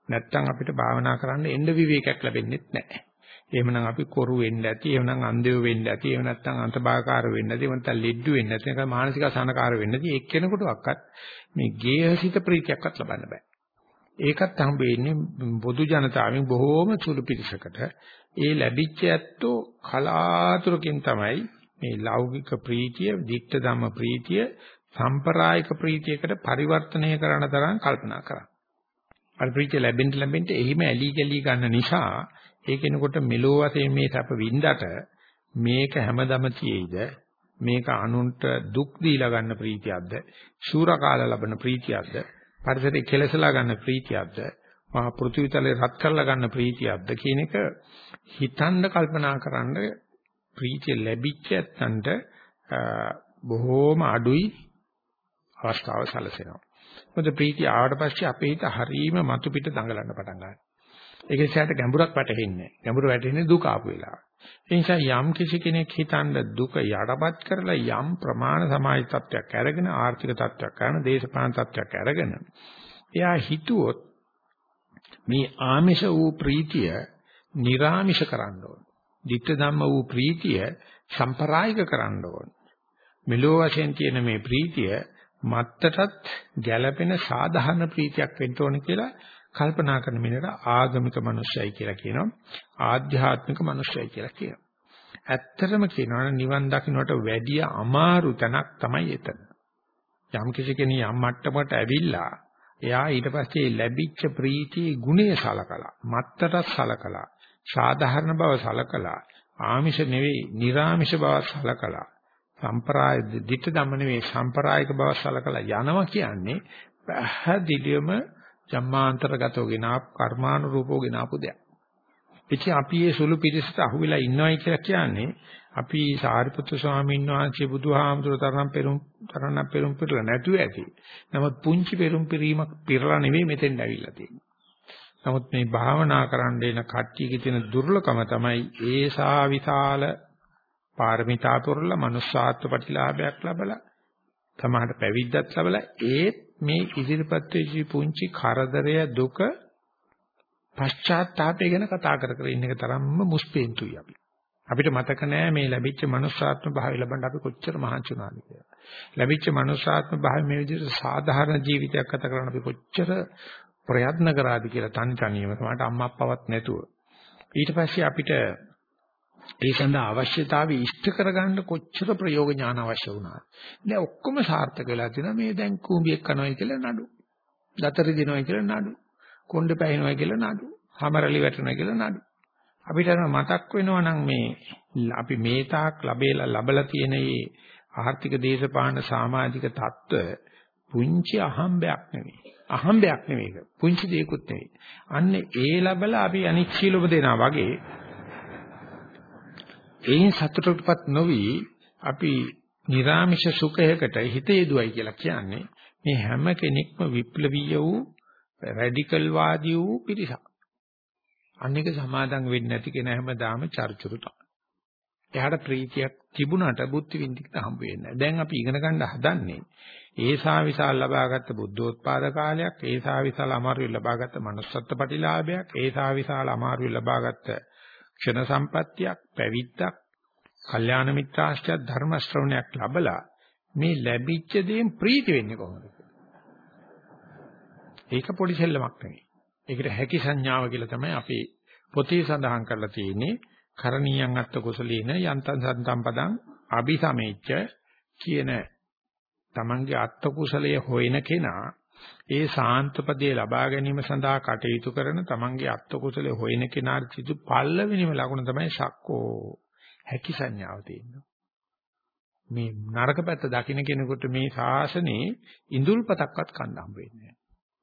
Speaker 1: නැත්තම් අපිට භාවනා කරන්න එන්න විවේකයක් ලැබෙන්නේ නැහැ. එහෙමනම් අපි කොරු වෙන්න ඇති, එහෙමනම් අන්ධයෝ වෙන්න ඇති, එහෙම නැත්නම් අන්තභාගකාර වෙන්න ඇති, එහෙම නැත්නම් ලෙඩ්ඩු වෙන්න ඇති, ඒක මානසික අසහනකාර වෙන්න ඇති. එක්කෙනෙකුටවත් මේ ගේහසිත ප්‍රීතියක්වත් ලබන්න බෑ. ඒකත් හම්බෙන්නේ බොදු ජනතාවෙන් බොහෝම සුළු පිරිසකට. ඒ ලැබිච්ච ඇත්තෝ කලාතුරකින් තමයි මේ ලෞකික ප්‍රීතිය, ධිට්ඨ ධම්ම ප්‍රීතිය සම්ප්‍රායික ප්‍රීතියකට පරිවර්තනය කරන තරම් කල්පනා කරන්නේ. අර ප්‍රීතිය ලැබෙන්න ලැබෙන්න එහිම ඇලි ගලි ගන්න නිසා ඒ කෙනෙකුට මෙලෝ වශයෙන් මේ සැප වින්දට මේක හැමදම තියෙයිද මේක අනුන්ට දුක් දීලා ගන්න ප්‍රීතියක්ද ශූරකාල ලබන ප්‍රීතියක්ද පරිසරයේ කෙලසලා ගන්න ප්‍රීතියක්ද මහා පෘථිවිතලේ රත් කරලා ගන්න ප්‍රීතියක්ද කියන එක හිතන්න කල්පනා කරන්න ප්‍රීතිය ලැබිච්ච ඇත්තන්ට බොහෝම අඩුයි අවස්ථාව සැලසෙනවා. මොකද ප්‍රීතිය ආවට පස්සේ අපේ හිත හරීම මතු පිට දඟලන්න පටන් ගන්නවා. ඒක ඉස්සරහට ගැඹුරක් වැටෙන්නේ නැහැ. ගැඹුර වැටෙන්නේ දුක ආපු වෙලාව. ඒ නිසා යම් කිසි කෙනෙක් හිතන්න දුක යටපත් කරලා යම් ප්‍රමාණ සමාජ තත්ත්වයක් අරගෙන ආර්ථික තත්ත්වයක් කරන දේශපාලන තත්ත්වයක් අරගෙන එයා හිතුවොත් මේ ආමිෂ වූ ප්‍රීතිය निराමිෂ කරන්න ඕන. ditta ධම්ම වූ ප්‍රීතිය සම්ප්‍රායික කරන්න ඕන. මෙලෝ වශයෙන් තියෙන මේ ප්‍රීතිය මත්තටත් ගැළපෙන සාධාරණ ප්‍රීතියක් වෙන්න ඕන කියලා කල්පනා කරන මිනිහට ආගමික මිනිස්සයයි කියලා කියනවා. ආධ්‍යාත්මික මිනිස්සයයි කියලා කියනවා. ඇත්තටම කියනවා නිවන් දකින්නට වැඩිය අමාරු තැනක් තමයි එතන. යම් කිසි කෙනෙක් යම් මට්ටමකට ඇවිල්ලා එයා ඊට පස්සේ ලැබිච්ච ප්‍රීතියේ ගුණය සලකලා, මත්තට සලකලා, සාධාරණ බව සලකලා, ආමිෂ නෙවෙයි, निराමිෂ බව සලකලා, සම්ප්‍රාය දිට ධම්ම නෙවෙයි සම්ප්‍රායික බව සලකලා යනවා කියන්නේ පැහැදිලිවම ජම්මාන්තරගතව ගෙනා කර්මානුරූපව ගෙනාපු දෙයක්. ඉතින් අපි මේ සුළු පිරිසට අහුවෙලා ඉන්නවයි කියලා කියන්නේ අපි සාරිපුත්‍ර ස්වාමීන් වහන්සේ බුදුහාමුදුර තරම් පෙරුම් තරණ පෙරුම් පිරලා නැතුව ඇති. නමුත් පුංචි පෙරුම් පිරීමක් පිරලා නෙවෙයි මෙතෙන් ඇවිල්ලා තියෙන්නේ. නමුත් මේ භාවනා කරන්න එන කට්ටියගේ තියෙන දුර්ලභම තමයි ඒසා විශාල පාරමිතා පුරලා manussාත්ව ප්‍රතිලාභයක් ලැබලා තමහට පැවිද්දක් ලැබලා ඒත් මේ ඉදිරිපත් වෙච්ච පුංචි කරදරය දුක පශ්චාත්තාපය ගැන කතා කර කර ඉන්න එක තරම්ම මුස්පේන්තුයි අපි. අපිට මතක නෑ මේ ලැබිච්ච මනුස්සාත්ම භාවය ලබන්න අපි කොච්චර මහන්සි වුණාද කියලා. ලැබිච්ච මනුස්සාත්ම භාවය මේ විදිහට සාධාරණ ජීවිතයක් ගත කරන්න අපි කොච්චර ප්‍රයත්න කරාද කියලා තනි තනියම තමයි අම්මා අප්පවත් නැතුව. ඊට පස්සේ අපිට ඒ සඳහා අවශ්‍යතාවය ඉෂ්ට කරගන්න කොච්චර ප්‍රයෝග ඥාන අවශ්‍ය වුණාද? දැන් ඔක්කොම සාර්ථක වෙලා තියෙනවා මේ දැන් කූඹියක් කනවා කියලා නඩු. දතර දිනවා කියලා නඩු. කොණ්ඩ පැහිනවා කියලා නඩු. හමරලි වැටෙනවා කියලා නඩු. අපිට මතක් වෙනවා නම් මේ අපි මේ තාක් ලැබෙලා ලැබලා තියෙන මේ ආර්ථික දේශපාලන සමාජික தত্ত্ব පුංචි අහම්බයක් නෙවෙයි. අහම්බයක් නෙවෙයි. පුංචි දෙයක්වත් නෙවෙයි. අන්න ඒ ලැබලා අපි අනිච්චීලොබ දෙනවා වගේ එයින් සතුටටපත් නොවි අපි නිර්ාමිෂ සුඛයකට හිත යෙදුවයි කියලා කියන්නේ මේ හැම කෙනෙක්ම විප්ලවීය වූ රැඩිකල් වාදී වූ පිරිසක්. අනික සමාදම් වෙන්නේ නැති කෙනා හැමදාම චර්චුරු තමයි. එයාට ප්‍රීතියක් තිබුණාට බුද්ධ විඳින්න හම්බ වෙන්නේ නැහැ. දැන් අපි ඉගෙන ගන්න හදන්නේ ඒසා විසාල ලබාගත් බුද්ධෝත්පාද කාලයක්, ඒසා විසාල අමාරුවෙන් ලබාගත් manussත්ත්ව ප්‍රතිලාභයක්, ඒසා විසාල අමාරුවෙන් ලබාගත් ක්ෂණ සම්පත්තියක්, පැවිද්දක්, කල්යාණ මිත්‍රාශ්‍රය ධර්ම ශ්‍රවණයක් ලැබලා මේ ලැබිච්ච දේෙන් ප්‍රීති වෙන්නේ කොහොමද? ඒක පොඩි සෙල්ලමක් නෙවෙයි. ඒකට හැකි සංඥාව කියලා තමයි අපි පොතේ සඳහන් කරලා තියෙන්නේ. කරණීයන් අත්ත කුසලීන යන්තං සන්තම් පදං අபிසමෙච්ච කියන තමන්ගේ අත්ත කුසලයේ හොයන කෙනා ඒ සාන්තපදයේ ලබා ගැනීම සඳහා කටයුතු කරන තමන්ගේ අත්ත කුසලයේ හොයන කෙනාට සිදු පල්ලවෙනිම ලකුණ තමයි සක්කෝ හැකි සංඥාව තියෙනවා මේ නරක පැත්ත දකින්න කෙනෙකුට මේ ශාසනේ ඉඳුල්පතක්වත් කන්න හම්බ වෙන්නේ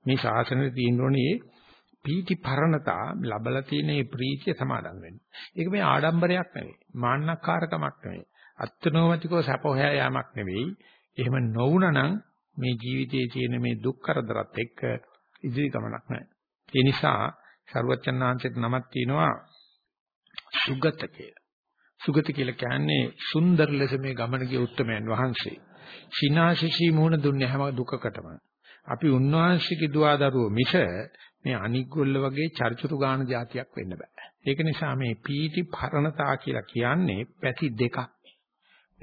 Speaker 1: මේ ශාසනේ තියෙන්නේ පීති පරණතා ලබලා තියෙන මේ ප්‍රීතිය සමාදන් වෙන්න. ඒක මේ ආඩම්බරයක් නෙවෙයි. මාන්නක්කාරකමක් නෙවෙයි. අත්නෝමතිකව සැප හොයා යාමක් නෙවෙයි. එහෙම නොවුනනම් මේ ජීවිතයේ තියෙන මේ දුක් කරදරත් එක්ක ඉදිරි ගමනක් නැහැ. ඒ නිසා ਸਰුවචනාංශෙත් නමක් තියෙනවා සුගත කියලා. සුගත කියලා කියන්නේ සුන්දර ලෙස මේ ගමන ගිය උත්තරමයන් වහන්සේ. සිනාශිෂී මුහුණ දුන්නේ හැම දුකකටම. අපි උන්වහන්සේගේ දුවදරුව මිස මේ අනික්ගොල්ල වගේ චර්චුරු ගාන જાතියක් වෙන්න බෑ. ඒක නිසා මේ පීටි පරණතා කියලා කියන්නේ පැති දෙකක්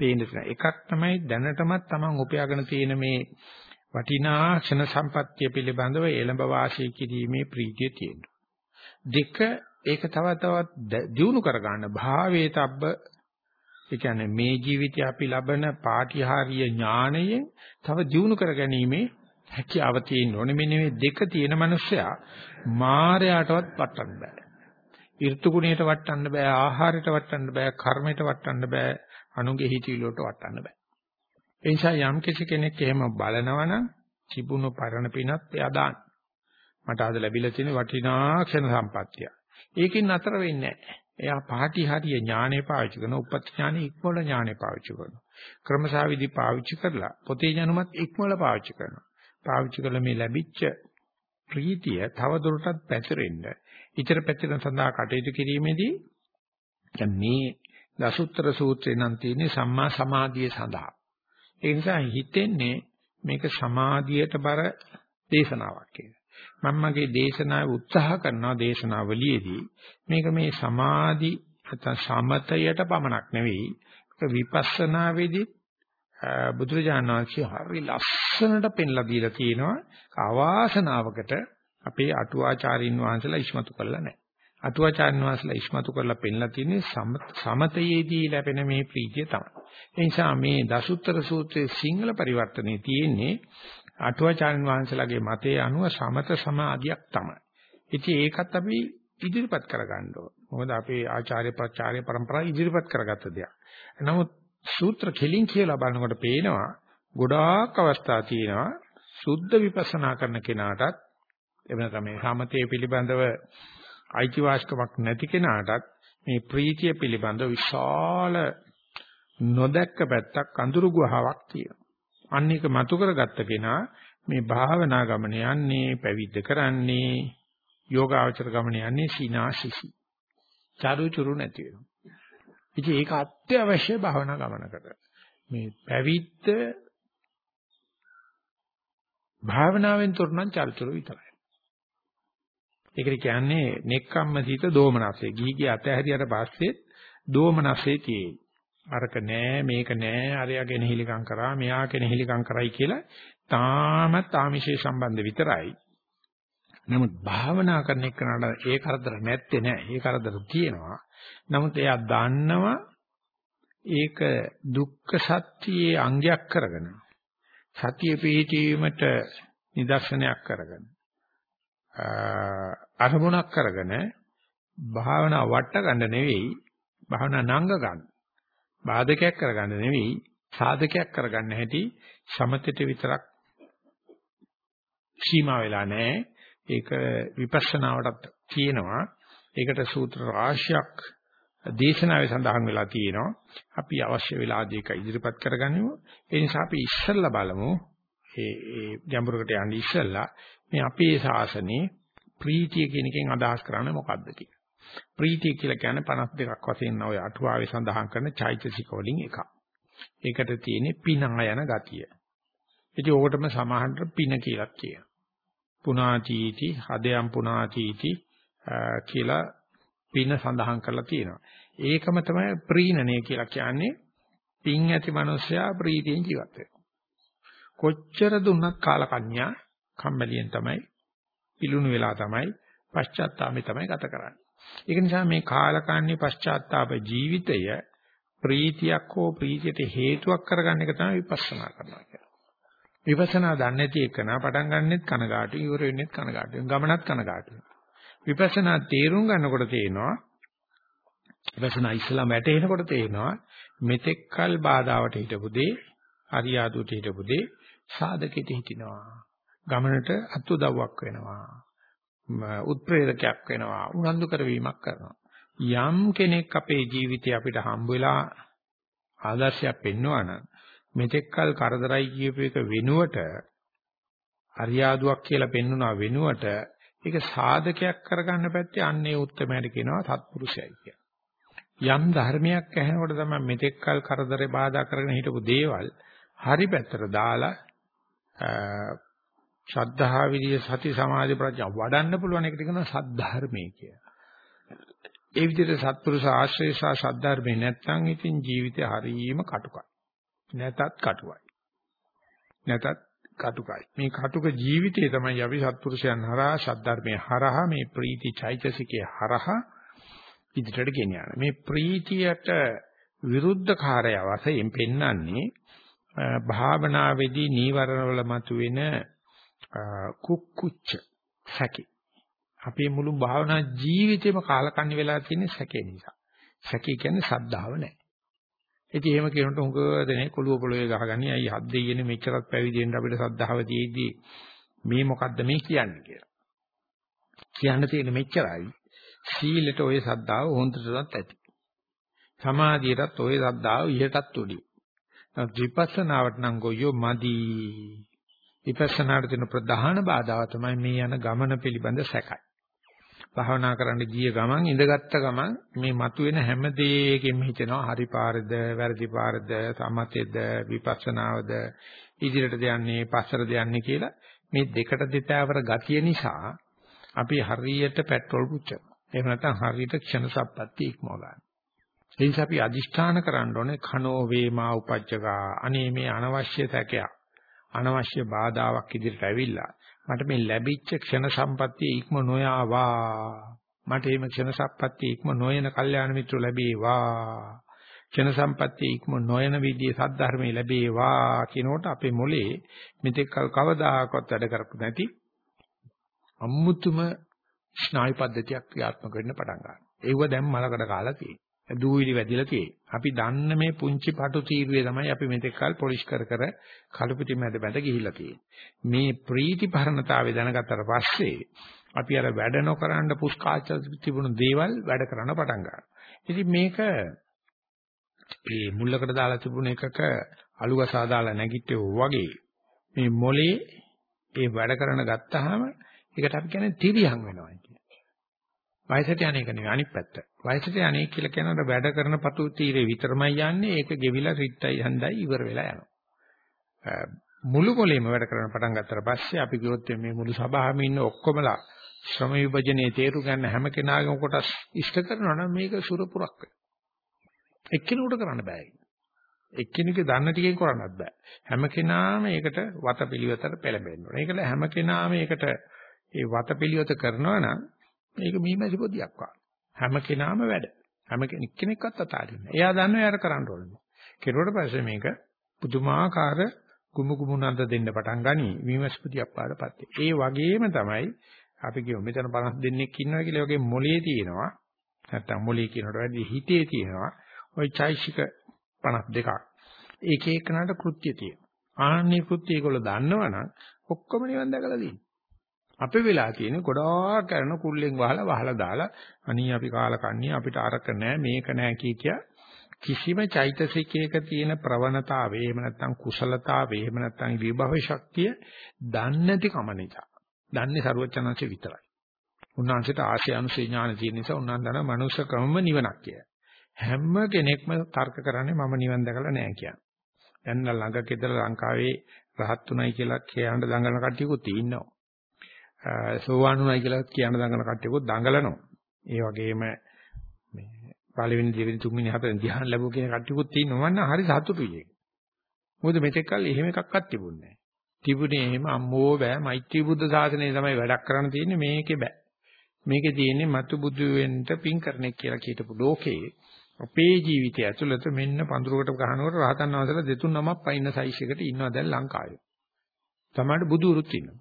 Speaker 1: පේන්න එකක් තමයි දැනටමත් Taman උපයාගෙන තියෙන මේ වටිනා ක්ෂණ සම්පත්තිය පිළිබඳව එළඹ වාසය කිරීමේ ප්‍රීතිය තියෙනවා. දෙක ඒක තව තවත් දියුණු කරගන්න භාවයේ තබ්බ ඒ කියන්නේ මේ ජීවිතය අපි ලබන පාටිහාරීය ඥාණයෙන් තව දියුණු කරගැනීමේ හැකියාව තියෙන්න ඕනේ. මෙන්න මේ දෙක තියෙන මනුස්සයා මායයටවත් වටන්න බෑ. ඍතු ගුණයට වටන්න බෑ, ආහාරයට වටන්න බෑ, කර්මයට වටන්න බෑ, අනුගේ හිතවිලි වලට වටන්න බෑ. ඒ නිසා යම් කෙනෙක් එහෙම බලනවනම් තිබුණු පරණ පිනත් එයා දාන්න. මට අද ලැබිලා තියෙන වටිනා ක්ෂණ සම්පත්තිය. ඒකෙන් නතර වෙන්නේ නැහැ. එයා පාටි හරිය ඥානෙ පාවිච්චි කරන උපත් ඥානෙ ඉක්මවල ඥානෙ පාවිච්චි කරනවා. ක්‍රමසාවිදි පාවිච්චි කරලා පොතේ දැනුමත් ඉක්මවල පාවිච්චි කරනවා. පාවිච්චි කළ මේ ලැබිච්ච ප්‍රීතිය තව දුරටත් පැතිරෙන්න ඉතර පැතිරෙන සඳහා කටයුතු කිරීමේදී දැන් මේ දසුත්තර සූත්‍රේ නම් තියෙන්නේ සම්මා සමාධිය සඳහා ඒ නිසා හිතෙන්නේ මේක සමාධියට බර දේශනාවක් කියලා. මම මගේ දේශනාවේ උත්සාහ කරනවා දේශනාවලියේදී මේක මේ සමාධි නැත්නම් සමතයට පමණක් නෙවෙයි විපස්සනා වේදී බුදුරජාණන් වහන්සේ හරි ලස්සනට පෙන්ලා දීලා තියෙනවා අවාසනාවකට අපේ අටුවාචාරින් වහන්සේලා ඉස්මතු කරලා නැහැ. අටුවාචාරින් වහන්සේලා ඉස්මතු කරලා පෙන්ලා තියෙන්නේ සමතයේදී ලැබෙන මේ ප්‍රීතිය තමයි. ඒ නිසා මේ දසුත්තර සූත්‍රයේ සිංහල පරිවර්තනයේ තියෙන්නේ අටුවාචාරින් වහන්සේලාගේ මතයේ අනුව සමත සමාධියක් තමයි. ඉතින් ඒකත් අපි ඉදිරිපත් කරගන්න ඕන. මොකද අපේ ආචාර්ය ප්‍රචාරය પરම්පරාව ඉදිරිපත් කරගත්ත දෙයක්. නමුත් සූත්‍ර කෙලින් කියලා බලනකොට පේනවා ගොඩාක් අවස්ථා තියෙනවා සුද්ධ විපස්සනා කරන කෙනාටත් එවන තමයි සමතේ පිළිබඳව අයිතිවාසිකමක් නැති කෙනාටත් මේ ප්‍රීතිය පිළිබඳව විශාල නොදැක්ක පැත්තක් අඳුරු ගුහාවක් තියෙනවා. අන්න එක මතු කරගත්ත කෙනා මේ භාවනා ගමන යන්නේ පැවිද්ද කරන්නේ යෝගාචර ගමන යන්නේ සීනාසිසි. චරු චුරු නැති වෙනවා. ඉතින් ඒක අත්‍යවශ්‍ය භාවනා ගමනකට. මේ පැවිද්ද භාවනාවෙන් තොරනම් චරිචුරු විතරයි. ඒකට කියන්නේ නෙක්ඛම්ම සීත දෝමනස්සේ. ගිහි අතහැරියට පස්සේ දෝමනස්සේ තියෙයි. අරක නෑ මේක නෑ අරයා කෙනෙහිලිකම් කරා මෙයා කෙනෙහිලිකම් කරයි කියලා තාමත් ආමිෂේ සම්බන්ධ විතරයි. නමුත් භාවනා කරන එක්කනට ඒ කරදර නැත්තේ නෑ. ඒ කරදර තියෙනවා. නමුත් එයා දන්නවා ඒක දුක්ඛ සත්‍යයේ අංගයක් කරගෙන සතිය පිහිටීමට නිදර්ශනයක් කරගෙන අරමුණක් කරගෙන භාවනා වට ගන්න නෙවෙයි භාවනා නංග ගන්න බාධකයක් කරගන්න නෙවෙයි සාධකයක් කරගන්න හැටි සමතෙට විතරක් සීමා වෙලා නැහැ ඒක විපස්සනාවටත් කියනවා ඒකට සූත්‍ර රාශියක් දේශනාවේ සඳහන් වෙලා තියෙනවා. අපි අවශ්‍ය වෙලාදී ඒක ඉදිරිපත් කරගනිමු. ඒ නිසා අපි ඉස්සෙල්ලා බලමු. ඒ ඒ ගැඹුරකට යන්න ඉස්සෙල්ලා මේ අපේ ශාසනයේ ප්‍රීතිය කියන එකෙන් අදහස් කරන්නේ මොකක්ද කියලා. ප්‍රීතිය කියලා කියන්නේ 52ක් වශයෙන් ඔය අටුවාවේ සඳහන් කරන චෛතසික වලින් එකක්. ඒකට තියෙන්නේ පිනා යන ගතිය. ඉතින් ඕකටම සමාහන්තර පින කියලා කියනවා. පුනාචීති හදයන් පුනාචීති කියලා පින සඳහන් කරලා තියෙනවා. ඒකම තමයි ප්‍රීණනය කියලා කියන්නේ පින් ඇති මනුස්සයා ප්‍රීතියෙන් ජීවත් වෙනවා. කොච්චර දුන්නත් කාලකන්‍යා කම්මැලියෙන් තමයි පිලුණු වෙලා තමයි පශ්චාත්තාපේ තමයි ගත කරන්නේ. ඒක නිසා මේ කාලකන්ණි පශ්චාත්තාප ජීවිතය ප්‍රීතියක් හෝ ප්‍රීතියට හේතුවක් කරගන්න එක තමයි විපස්සනා කරනවා කියන්නේ. විපස්සනා දන්නේ නැති එකන පටන් ගන්නෙත් කනගාටු ඉවර වෙන්නෙත් කනගාටු ගමනත් කනගාටු විපස්සනා තේරුම් ගන්නකොට තේනවා විපස්සනා ඉස්ලාම වැටෙනකොට තේනවා මෙතෙක්කල් බාධාවට හිටපු දේ අරියාදුට හිටපු දේ සාධකෙට හිටිනවා ගමනට අත්උදව්වක් වෙනවා. උත්ප්‍රේරකයක් වෙනවා. උනන්දු කරවීමක් කරනවා. යම් කෙනෙක් අපේ ජීවිතේ අපිට හම්බ වෙලා ආදර්ශයක් පෙන්වනවා නම් මෙතෙක්කල් කරදරයි කියපු එක වෙනුවට අරියාදුවක් කියලා පෙන්වනවා වෙනුවට ඒක සාධකයක් කරගන්න පැත්තේ අන්නේ උත්තරමයට කියනවා සත්පුරුෂයයි කියලා. යම් ධර්මයක් ඇහෙනකොට තමයි මෙතෙක්කල් කරදරේ බාධා කරගෙන හිටපු දේවල් හරි පැත්තට දාලා ශ්‍රද්ධා විරිය සති සමාධි ප්‍රඥා වඩන්න පුළුවන් එකට කියනවා සද්ධර්මයේ කියලා. ඒ විදිහට සත්පුරුෂ ආශ්‍රය සහ සද්ධර්මේ නැත්නම් ඉතින් ජීවිතේ හරීම කටුකයි. නැතත් කටුවයි. නැතත් කටුකයි. මේ කටුක ජීවිතය තමයි අපි සත්පුරුෂයන් හරහා සද්ධර්මයේ හරහා මේ ප්‍රීති චෛතසිකයේ හරහා ඉදිරියට ගෙනියන. මේ ප්‍රීතියට විරුද්ධ කාර්යය වශයෙන් පෙන්වන්නේ භාවනාවේදී නීවරණ වල මතුවෙන කුක්කුච්ච සැකේ. අපේ මුළු භාවනා ජීවිතේම කාලකන්ණි වෙලා තියෙන සැකේ නිසා. සැකේ කියන්නේ සද්ධාව නැහැ. ඉතින් එහෙම කියනකොට උඟ දෙනේ කොළුව පොළවේ ගහගන්නේ අයි හත් දෙයියනේ මෙච්චරත් පැවිදි වෙන්න අපිට සද්ධාව තියෙද්දී මේ මොකද්ද මේ කියන්නේ කියලා. කියන්න තියෙන මෙච්චරයි. සීලෙට ওই සද්ධාව හොඳටවත් ඇති. සමාධියටත් ওই සද්ධාව ඉහටත් උඩි. විපස්සනාවට නම් ගොයෝ මදි. විපස්සනාට තියෙන ප්‍රධාන බාධාව තමයි මේ යන ගමන පිළිබඳ සැකයි. භාවනා කරන්න ගිය ගමන් ඉඳගත්ත ගමන් මේ මතුවෙන හැම දෙයකින්ම හිතෙනවා හරි පාරද වැරදි පාරද සමතේද විපස්සනාවද ඉදිරියටද යන්නේ පස්සටද යන්නේ කියලා මේ දෙකට දෙතාවර ගතිය නිසා අපි හරියට පෙට්‍රල් පුච්චනවා. එහෙම නැත්නම් හරියට ක්ෂණ සම්පත්තිය ඉක්මව ගන්න. ඒ නිසා අපි අදිෂ්ඨාන කරන්න ඕනේ කනෝ වේමා උපජ්ජකා අනේ මේ අනවශ්‍ය තැකයක් අනවශ්‍ය බාධාවක් ඉදිරියට ඇවිල්ලා මට මේ ලැබිච්ච ක්ෂණ සම්පත්තිය ඉක්ම නොයාවා මට මේ ක්ෂණ සම්පත්තිය ඉක්ම නොයන කල්යාණ මිත්‍ර ලැබේවා ක්ෂණ සම්පත්තිය ඉක්ම නොයන විදිහේ සද්ධර්මයේ ලැබේවා කියනකොට අපේ මොලේ මෙතෙක් කවදාකවත් වැඩ කරපු නැති අමුතුම ස්නායු පද්ධතියක් ක්‍රියාත්මක වෙන්න පටන් ගන්නවා. ඒව දැන් මලකඩ කාලා තියෙනවා. දූවිලි වැදිලා තියෙන්නේ. අපි දන්න මේ පුංචි පටු තීරුවේ තමයි අපි මෙතෙක් කල් පොලිෂ් කර කර කලුපිටි මැද මැද ගිහිල්ලා තියෙන්නේ. මේ ප්‍රීති භරණතාවය දැනගත්තට පස්සේ අපි අර වැඩ නොකරන පුස්කාච තිබුණු දේවල් වැඩ කරන්න පටන් ගන්නවා. ඉතින් මේක මේ මුල්ලකට දාලා තිබුණ එකක අලුගසා දාලා නැගිට්ටෝ වගේ මේ මොලේ ඒ වැඩ කරන ගත්තාම ඒකට අපි කියන්නේ තිරියම් වෙනවා කියන්නේ. වයසට යන්නේක නෙවෙයි අනිත් පැත්ත. වයසට යන්නේ කියලා කියනකොට වැඩ කරන පතු තීරේ විතරමයි යන්නේ. ඒක ගෙවිලා රිට්ටයි හන්දයි ඉවර වෙලා යනවා. මුළු මොලේම වැඩ කරන පටන් ගත්තට පස්සේ අපි කිව්වොත් මේ මුළු සභාවෙම ඉන්න ඔක්කොමලා ශ්‍රම විභජනයේ තේරු ගන්න හැම කෙනාගේම කොටස් ඉෂ්ට කරනවා නම් මේක සුරපුරක් වෙනවා. එක්කෙනෙකුට කරන්න බෑ. එක්කෙනෙකුගේ දන්න ටිකෙන් කරන්නත් බෑ. හැම කෙනාම ඒකට වතපිලිවෙතට පෙළඹෙන්න ඕනේ. ඒකල හැම කෙනාම ඒකට ඒ වතපිලිවෙත කරනවා නම් මේක මීමැසි පොදියක් වගේ. හැම කෙනාම වැඩ. හැම කෙනෙක්වත් අතාරින්නේ. එයා දන්නවා යාර කරන්න ඕනේ. කෙරුවට පස්සේ මේක පුදුමාකාර කුමු කුමුනන්ද දෙන්න පටන් ගනි මීමැසි පොදියක් පාඩපත්. ඒ වගේම තමයි අපි කියමු මෙතන 50 දෙනෙක් ඉන්නවා කියලා වගේ මොලේ තියෙනවා. නැත්තම් මොලේ කියනකට වැඩි හිතේ තියෙනවා. ওই චෛසික 52ක්. ඒක එකනට කෘත්‍ය තියෙනවා. ආන්නේ කෘත්‍ය ඒගොල්ලෝ දන්නවනම් ඔක්කොම නිවන් දැකලා තියෙනවා. අපේ වෙලා තියෙන ගොඩාක් කරන කුල්ලෙන් වහලා වහලා දාලා අනී අපි කාලකන්ණිය අපිට අරක නැහැ මේක නැහැ කිය කිය කිසිම චෛතසිකයක තියෙන ප්‍රවණතාවය එහෙම නැත්නම් කුසලතාවය එහෙම නැත්නම් විභව ශක්තිය දන්නේ නැති කම නිසා. දන්නේ ਸਰවචනංශ විතරයි. උන්වහන්සේට ආශය අනුසය ඥාන තියෙන නිසා උන්වහන්සේ දන්නා මනුෂ්‍ය ක්‍රමම නිවනක් කියලා. හැම කෙනෙක්ම තර්ක කරන්නේ මම නිවන් දැකලා නැහැ කියන්නේ. දැන් ළඟක ඉඳලා ලංකාවේ රහත් උනායි කියලා කියන්න දඟලන කට්ටියකුත් ඉන්නවා. සෝවාන් උනායි කියලා කියන්න දඟලන කට්ටියකුත් දඟලනවා. ඒ වගේම මේ පළවෙනි දෙවෙනි තුන්වෙනි හතරවෙනි ධ්‍යාන ලැබුව කියන කට්ටියකුත් ඉන්නවා. මම හරි සතුටුයි ඒක. මොකද මෙතෙක් කල් එහෙම එකක්වත් තිබුණේ නැහැ. තිබුණේ එහෙම අම්මෝ බෑ මෛත්‍රී බුද්ධ සාසනය තමයි වැඩක් කරන්න තියෙන්නේ මේකේ බෑ. මේකේ තියෙන්නේ මතු බුදු වෙන්න පින් කරනෙක් කියලා කියතපු ලෝකේ අපේ ජීවිතය ඇතුළත මෙන්න පඳුරකට ගහනකොට රහතන් වහන්සේලා දෙතුන් නමක් පයින්න සයිස් එකට ඉන්නවා දැන් ලංකාවේ. තමයි බුදුරුත් ඉන්නවා.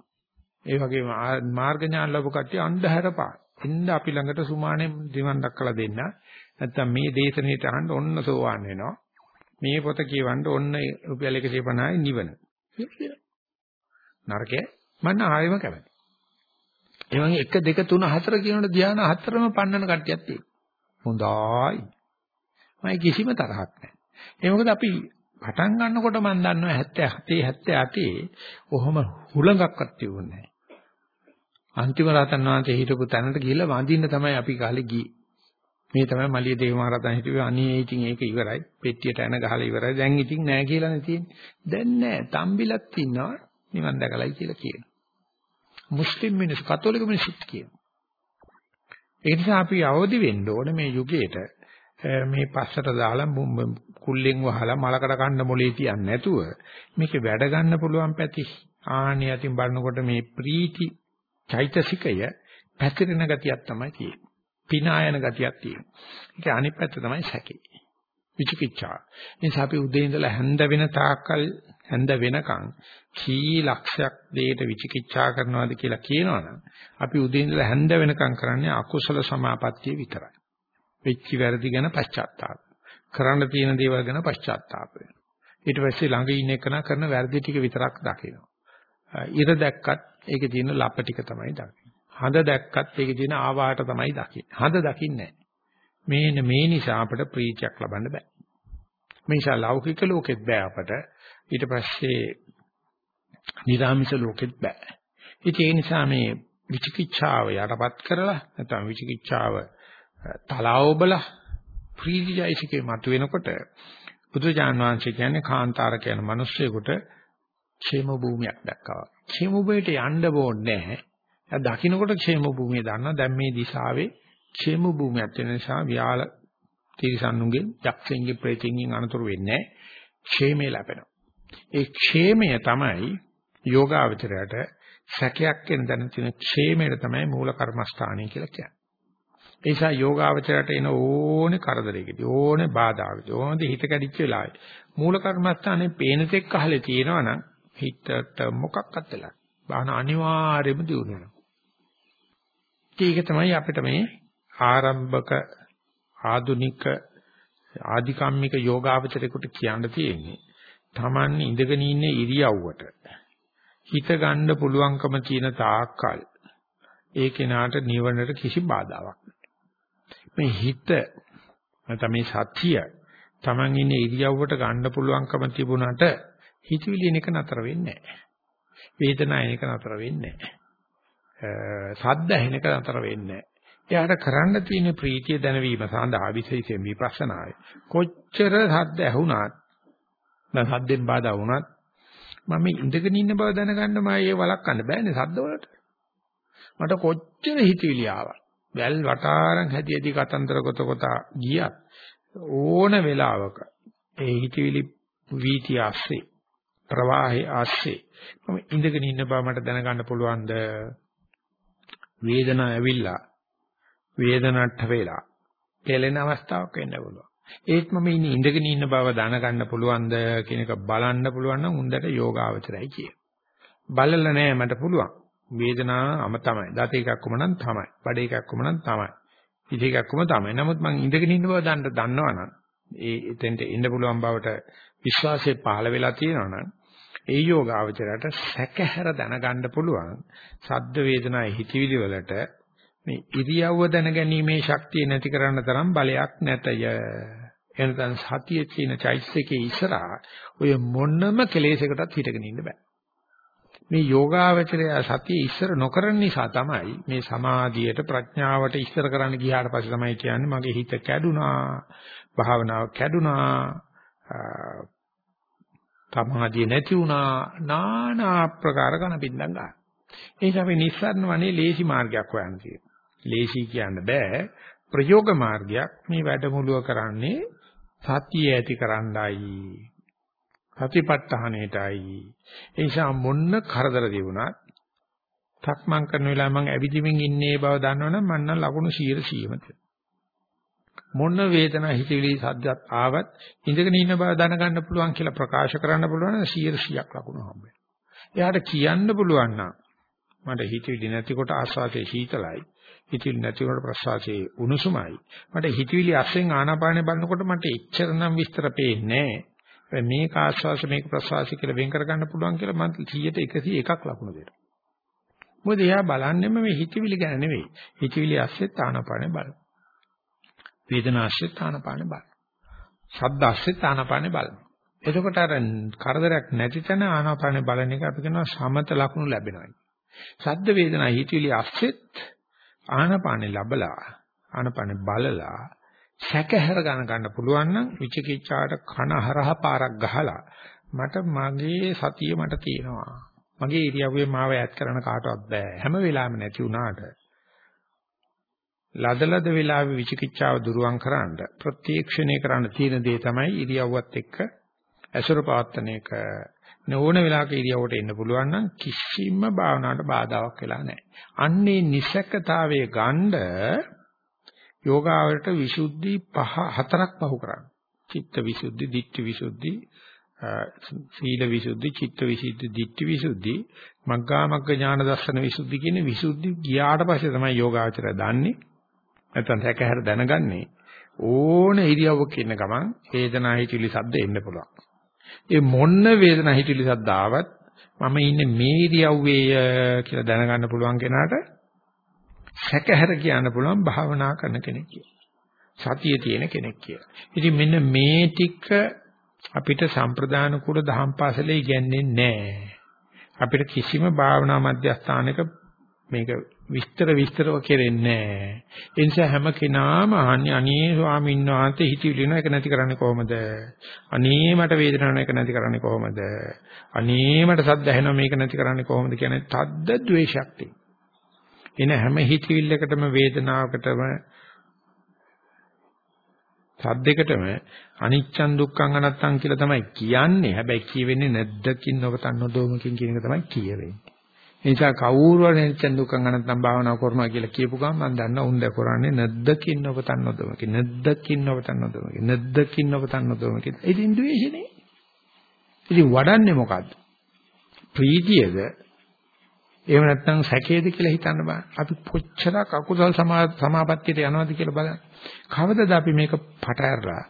Speaker 1: ඒ වගේම මාර්ග ඥාන ලැබු කට්ටිය අන්ධහැර පා. ඉන්න අපි ළඟට සුමානේ දිවන් දක්කලා දෙන්න. නැත්තම් මේ දේශනෙට අහන්න ඔන්න සෝවාන් වෙනවා. මේ පොත කියවන්න ඔන්න රුපියල් 150යි නිවන. නරකේ මන්න ආයෙම කැමති. ඒ වගේ 1 2 3 4 කියනකොට ධ්‍යාන හතරම පන්නන කට්ටියක් තියෙනවා. හොඳයි. මම කිසිම තරහක් නැහැ. ඒ මොකද අපි පටන් ගන්නකොට මම දන්නවා 77 78 ඔහොම හුලඟක්වත් තිබුණේ නැහැ. අන්තිම රහතන් වහන්සේ හිටපු තැනට ගිහිල්ලා වඳින්න තමයි අපි කාලේ ගියේ. මේ තමයි මලිය දේවමහරහතන් හිටුවේ අනේ ඉතින් ඒක ඉවරයි. පෙට්ටියට එන ගහලා ඉවරයි. දැන් ඉතින් නෑ කියලානේ තියෙන්නේ. දැන් නෑ. තම්බිලත් ඉන්නවා නිවන් දැකලයි කියලා කියනවා. මුස්ලිම් මිනිස්සු කතෝලික මිනිස්සුත් කියනවා. ඒ නිසා අපි අවදි වෙන්න ඕනේ මේ යුගයේට මේ පස්සට දාලා කුල්ලෙන් වහලා මලකට කන්න මොලේ තියන්නේ නැතුව මේක වැඩ ගන්න පුළුවන් පැති ආහනිය අතින් බලනකොට මේ ප්‍රීති චෛතසිකය පැතිරෙන ගතියක් තමයි තියෙන්නේ. පිනායන ගතියක් තියෙනවා. ඒක අනිත් පැත්ත තමයි සැකේ. විචිකිච්ඡා. නිසා අපි උදේ ඉඳලා හැන්ද වෙන තාක්කල් හැන්ද වෙනකන් කී ලක්ෂයක් දෙයට විචිකිච්ඡා කරනවාද කියලා කියනවනම් අපි උදේ ඉඳලා හැන්ද වෙනකන් කරන්නේ අකුසල සමාපත්තිය විතරයි. වෙච්ච වැරදි ගැන පශ්චාත්තාප. කරන්න තියෙන දේවල් ගැන පශ්චාත්තාප වෙනවා. ඊට පස්සේ ළඟ ඉන්න එකන කරන වැරදි ටික විතරක් දකිනවා. ඉර දැක්කත් ඒකේ තියෙන ලප ටික තමයි දකින්නේ. හඳ දැක්කත් ඒකේ තියෙන ආවාට තමයි දකින්නේ. හඳ දකින්නේ මේන මේ නිසා අපට ප්‍රීතියක් ලබන්න බෑ. මේ නිසා ලෞකික ලෝකෙත් බෑ අපට. ඊට පස්සේ නිරාමිස ලෝකෙත් බෑ. ඉතින් ඒ නිසා මේ විචිකිච්ඡාව යටපත් කරලා නැත්නම් විචිකිච්ඡාව තලාවබල ප්‍රීතිජයසිකේ මතුවෙනකොට බුදුජාන් වහන්සේ කියන්නේ කාන්තාර කියන මිනිස්සෙකුට ക്ഷේම භූමියක් දැක්කා. ക്ഷේම භූමියට යන්න ඕනේ නැහැ. දැන් දකින්නකොට ക്ഷേම භූමිය දන්නා. දැන් මේ දිශාවේ ക്ഷേම භූමියක් වෙන නිසා ව්‍යාල තිරිසන්නුගේ, යක්ෂයන්ගේ, ප්‍රේතින්ගෙන් අනතුරු වෙන්නේ ക്ഷേමේ ලැබෙනවා. ඒ ക്ഷേමය තමයි යෝගාවචරයට සැකයක් වෙන දැන තියෙන ക്ഷേමයට තමයි මූල කර්මස්ථානය කියලා කියන්නේ. ඒ නිසා යෝගාවචරයට එන ඕනේ කරදරයකදී ඕනේ බාධාකදී ඕනේ හිත කැඩිච්ච වෙලාවේ මූල කර්මස්ථානේ පේන තෙක් අහලේ තියෙනවා නම් හිතට මොකක්වත් වෙලා. බාහන අනිවාර්යයෙන්ම දියුණු වෙනවා. ඒක තමයි අපිට මේ ආරම්භක ආදුනික ආධිකම්මික යෝගාවචරයකට කියන්න තියෙන්නේ. Taman ඉඳගෙන ඉන්නේ ඉරියව්වට හිත ගන්න පුළුවන්කම තියෙන තාක්කල් ඒ කෙනාට නිවනට කිසි බාධාවක් මේ හිත නැත්නම් මේ සතිය Taman ඉන්නේ ඉරියව්වට ගන්න පුළුවන්කම තිබුණාට හිතවිලි එන එක නතර වෙන්නේ නැහැ. වේදනාව එන එක නතර වෙන්නේ නැහැ. සද්ද ඇහෙන එක නතර වෙන්නේ නැහැ. එයාට කරන්න තියෙන ප්‍රීතිය දැනවීම සඳහා විශේෂයෙන් විපස්සනායි. කොච්චර සද්ද ඇහුණත් මම සද්දෙන් බාධා වුණත් මම ඉඳගෙන ඉන්න බව දැනගන්න මම ඒ වළක්වන්න බෑනේ සද්ද වලට. මට කොච්චර හිතවිලි ආවා. වැල් වටාරන් හැදියේදී කතන්දර කොට කොට ගියත් ඕන වෙලාවක ඒ හිතවිලි වීතිය ASCII ප්‍රවාහයේ ආස්සේ මම ඉඳගෙන ඉන්න බව මට දැනගන්න පුළුවන්ද වේදනාව ඇවිල්ලා වේදනට්ට වෙලා පෙළෙන අවස්ථාවක් වෙන්න පුළුවන් ඒත් මම ඉන්නේ ඉඳගෙන ඉන්න බව දැනගන්න පුළුවන්ද කියන එක බලන්න පුළුවන් නම් උන්දට යෝගාවචරයි කිය. බලලා නෑ මට පුළුවන්. වේදනාවම තමයි. දත එකක්ම නම් තමයි. බඩ එකක්ම නම් තමයි. ඉති එකක්ම තමයි. නමුත් මම ඉඳගෙන ඉන්න බව දන්න දන්නවනම් ඒ එතෙන්ට එන්න පුළුවන් බවට විශ්වාසය පහළ වෙලා තියෙනවනම් ඒ යෝගාවචරයට සැකහැර දැනගන්න පුළුවන් සද්ද වේදනා හිතවිලි වලට මේ ඉරියව්ව දැනගැනීමේ ශක්තිය නැති කරන්න තරම් බලයක් නැතය. එනතන් සතියේ තියෙන චෛතසිකයේ ඉස්සරහා ඔය මොනම කෙලෙසකටත් හිටගෙන ඉන්න බෑ. මේ යෝගාවචරය සතිය ඉස්සර නොකරන නිසා තමයි මේ සමාධියට ප්‍රඥාවට ඉස්සර කරන්න ගියාට පස්සේ තමයි කියන්නේ මගේ හිත කැඩුනා භාවනාව කැඩුනා සමාධිය නැති වුණා নানা ආකාර කන බින්දම් ගන්න. ඒ නිසා අපි නිස්සාරණ වනේ ලේසි මාර්ගයක් හොයන්න තියෙනවා. ලේසි කියන්න බෑ ප්‍රයෝග මාර්ගයක් මේ වැඩමුළුව කරන්නේ සතිය ඇති කරන්නයි සතිපත්තහණයටයි. ඒ නිසා මොන්න කරදර දිනුනත් තක්මන් කරන වෙලාව මම ඇවිදිමින් ඉන්නේ බව දන්නවනම් මම නම් ලකුණු 100 100ම මොන වේදනා හිතවිලි සද්දත් ආවත් ඉඳගෙන ඉන්න බව දැනගන්න පුළුවන් කියලා ප්‍රකාශ කරන්න පුළුවන් නම් 100 100ක් ලකුණු හම්බෙනවා. එයාට කියන්න පුළුවන් නම් මට හිතවිලි නැතිකොට ආස්වාදයේ සීතලයි. හිතවිලි නැතිකොට ප්‍රසවාසයේ උණුසුමයි. මට හිතවිලි අස්සෙන් ආනාපානේ බලනකොට මට එච්චර නම් විස්තර පේන්නේ නැහැ. මේක ආශ්වාස මේක ප්‍රශ්වාස කියලා වෙන් කර ගන්න පුළුවන් කියලා මම 100ට 101ක් ලකුණු දෙනවා. මොකද එයා බලන්නේම මේ හිතවිලි ගැන නෙවෙයි. හිතවිලි ඇස්සෙත් ආනපානේ බලන. වේදනා ඇස්සෙත් ආනපානේ බලන. ශබ්ද ඇස්සෙත් ආනපානේ බලන. එතකොට අර කරදරයක් නැති තැන ආනපානේ බලන එක අපි කියනවා සමත ලකුණු ලැබෙනවා. ශබ්ද වේදනා හිතවිලි ඇස්සෙත් ආනපානේ ලැබලා ආනපානේ බලලා සැකහැර ගන්න ගන්න පුළුවන් නම් විචිකිච්ඡාට කන හරහා පාරක් ගහලා මට මගේ සතිය මට තියෙනවා. මගේ ඉරියව්වේ මාව ඈත් කරන කාටවත් බෑ. හැම වෙලාවෙම නැති වුණාට ලදලද වෙලාවේ විචිකිච්ඡාව දුරුවන් කරන්න ප්‍රත්‍යක්ෂණය කරන්න තියෙන දේ තමයි ඉරියව්වත් එක්ක ඇසුර පවත්තන එක. නෝන වෙලාවක ඉරියව්වට එන්න පුළුවන් නම් කිසිම භාවනාවට බාධාවක් වෙලා නැහැ. අන්නේ නිසකතාවයේ ගන්න යෝගාවරට විසුද්ධි පහ හතරක් පහු කරන්න. චිත්ත විසුද්ධි, ditthi විසුද්ධි, සීල විසුද්ධි, චිත්ත විසුද්ධි, ditthi විසුද්ධි, මග්ගා මග්ග ඥාන දර්ශන විසුද්ධි කියන විසුද්ධි ගියාට පස්සේ තමයි යෝගාවචරය දන්නේ. නැත්නම් හැකහැර දැනගන්නේ. ඕන ඉරියව්වක ඉන්න ගමන් වේදනා හිතිලි සද්ද එන්න පුළුවන්. ඒ මොන්න වේදනා හිතිලි සද්ද ආවත් මම ඉන්නේ මේ ඉරියව්වේ කියලා දැනගන්න පුළුවන් කෙනාට සැකහැර කියන්න පුළුවන් භාවනා කරන කෙනෙක් කියලා. සතිය තියෙන කෙනෙක් කියලා. ඉතින් මෙන්න මේ ටික අපිට සම්ප්‍රදාන කුල දහම් පාසලේ ඉගැන්වෙන්නේ නැහැ. අපිට කිසිම භාවනා මධ්‍යස්ථානයක මේක විස්තර විස්තරව කෙරෙන්නේ නැහැ. ඒ නිසා හැම කෙනාම අහන්නේ අනේ ස්වාමීන් වහන්සේ හිතවිලි වෙන එක නැති කරන්නේ කොහොමද? අනේ මට වේදනාවක් එක නැති කරන්නේ කොහොමද? අනේ මට සද්ද ඇහෙනවා මේක නැති කරන්නේ කොහොමද කියන්නේ තද්ද ද්වේෂයක් තියෙනවා. එන හැම හිතවිල්ලකටම වේදනාවකටම සද්දයකටම අනිච්චන් දුක්ඛං අනත්තං කියලා තමයි කියන්නේ. හැබැයි කියවෙන්නේ නැද්දකින් නොවතන් නොදොමකින් කියන එක තමයි කියවෙන්නේ. ඒ නිසා කවුරු හරි අනිච්චන් දුක්ඛං අනත්තං භාවනාව කරනවා කියලා කියපු ගමන් මම දන්නා උන් දැ කරන්නේ නැද්දකින් නොවතන් නොදොමකින්. නැද්දකින් නොවතන් නොදොමකින්. නැද්දකින් නොවතන් නොදොමකින්. ඉතින් ද්වේෂනේ. ඉතින් වඩන්නේ මොකද්ද? ප්‍රීතියද එහෙම නැත්නම් සැකේද කියලා හිතන්න බෑ. අපි කොච්චරක් අකුසල් සමාපත්තියට යනවද කියලා බලන්න. කවදද අපි මේක පට ඇරලා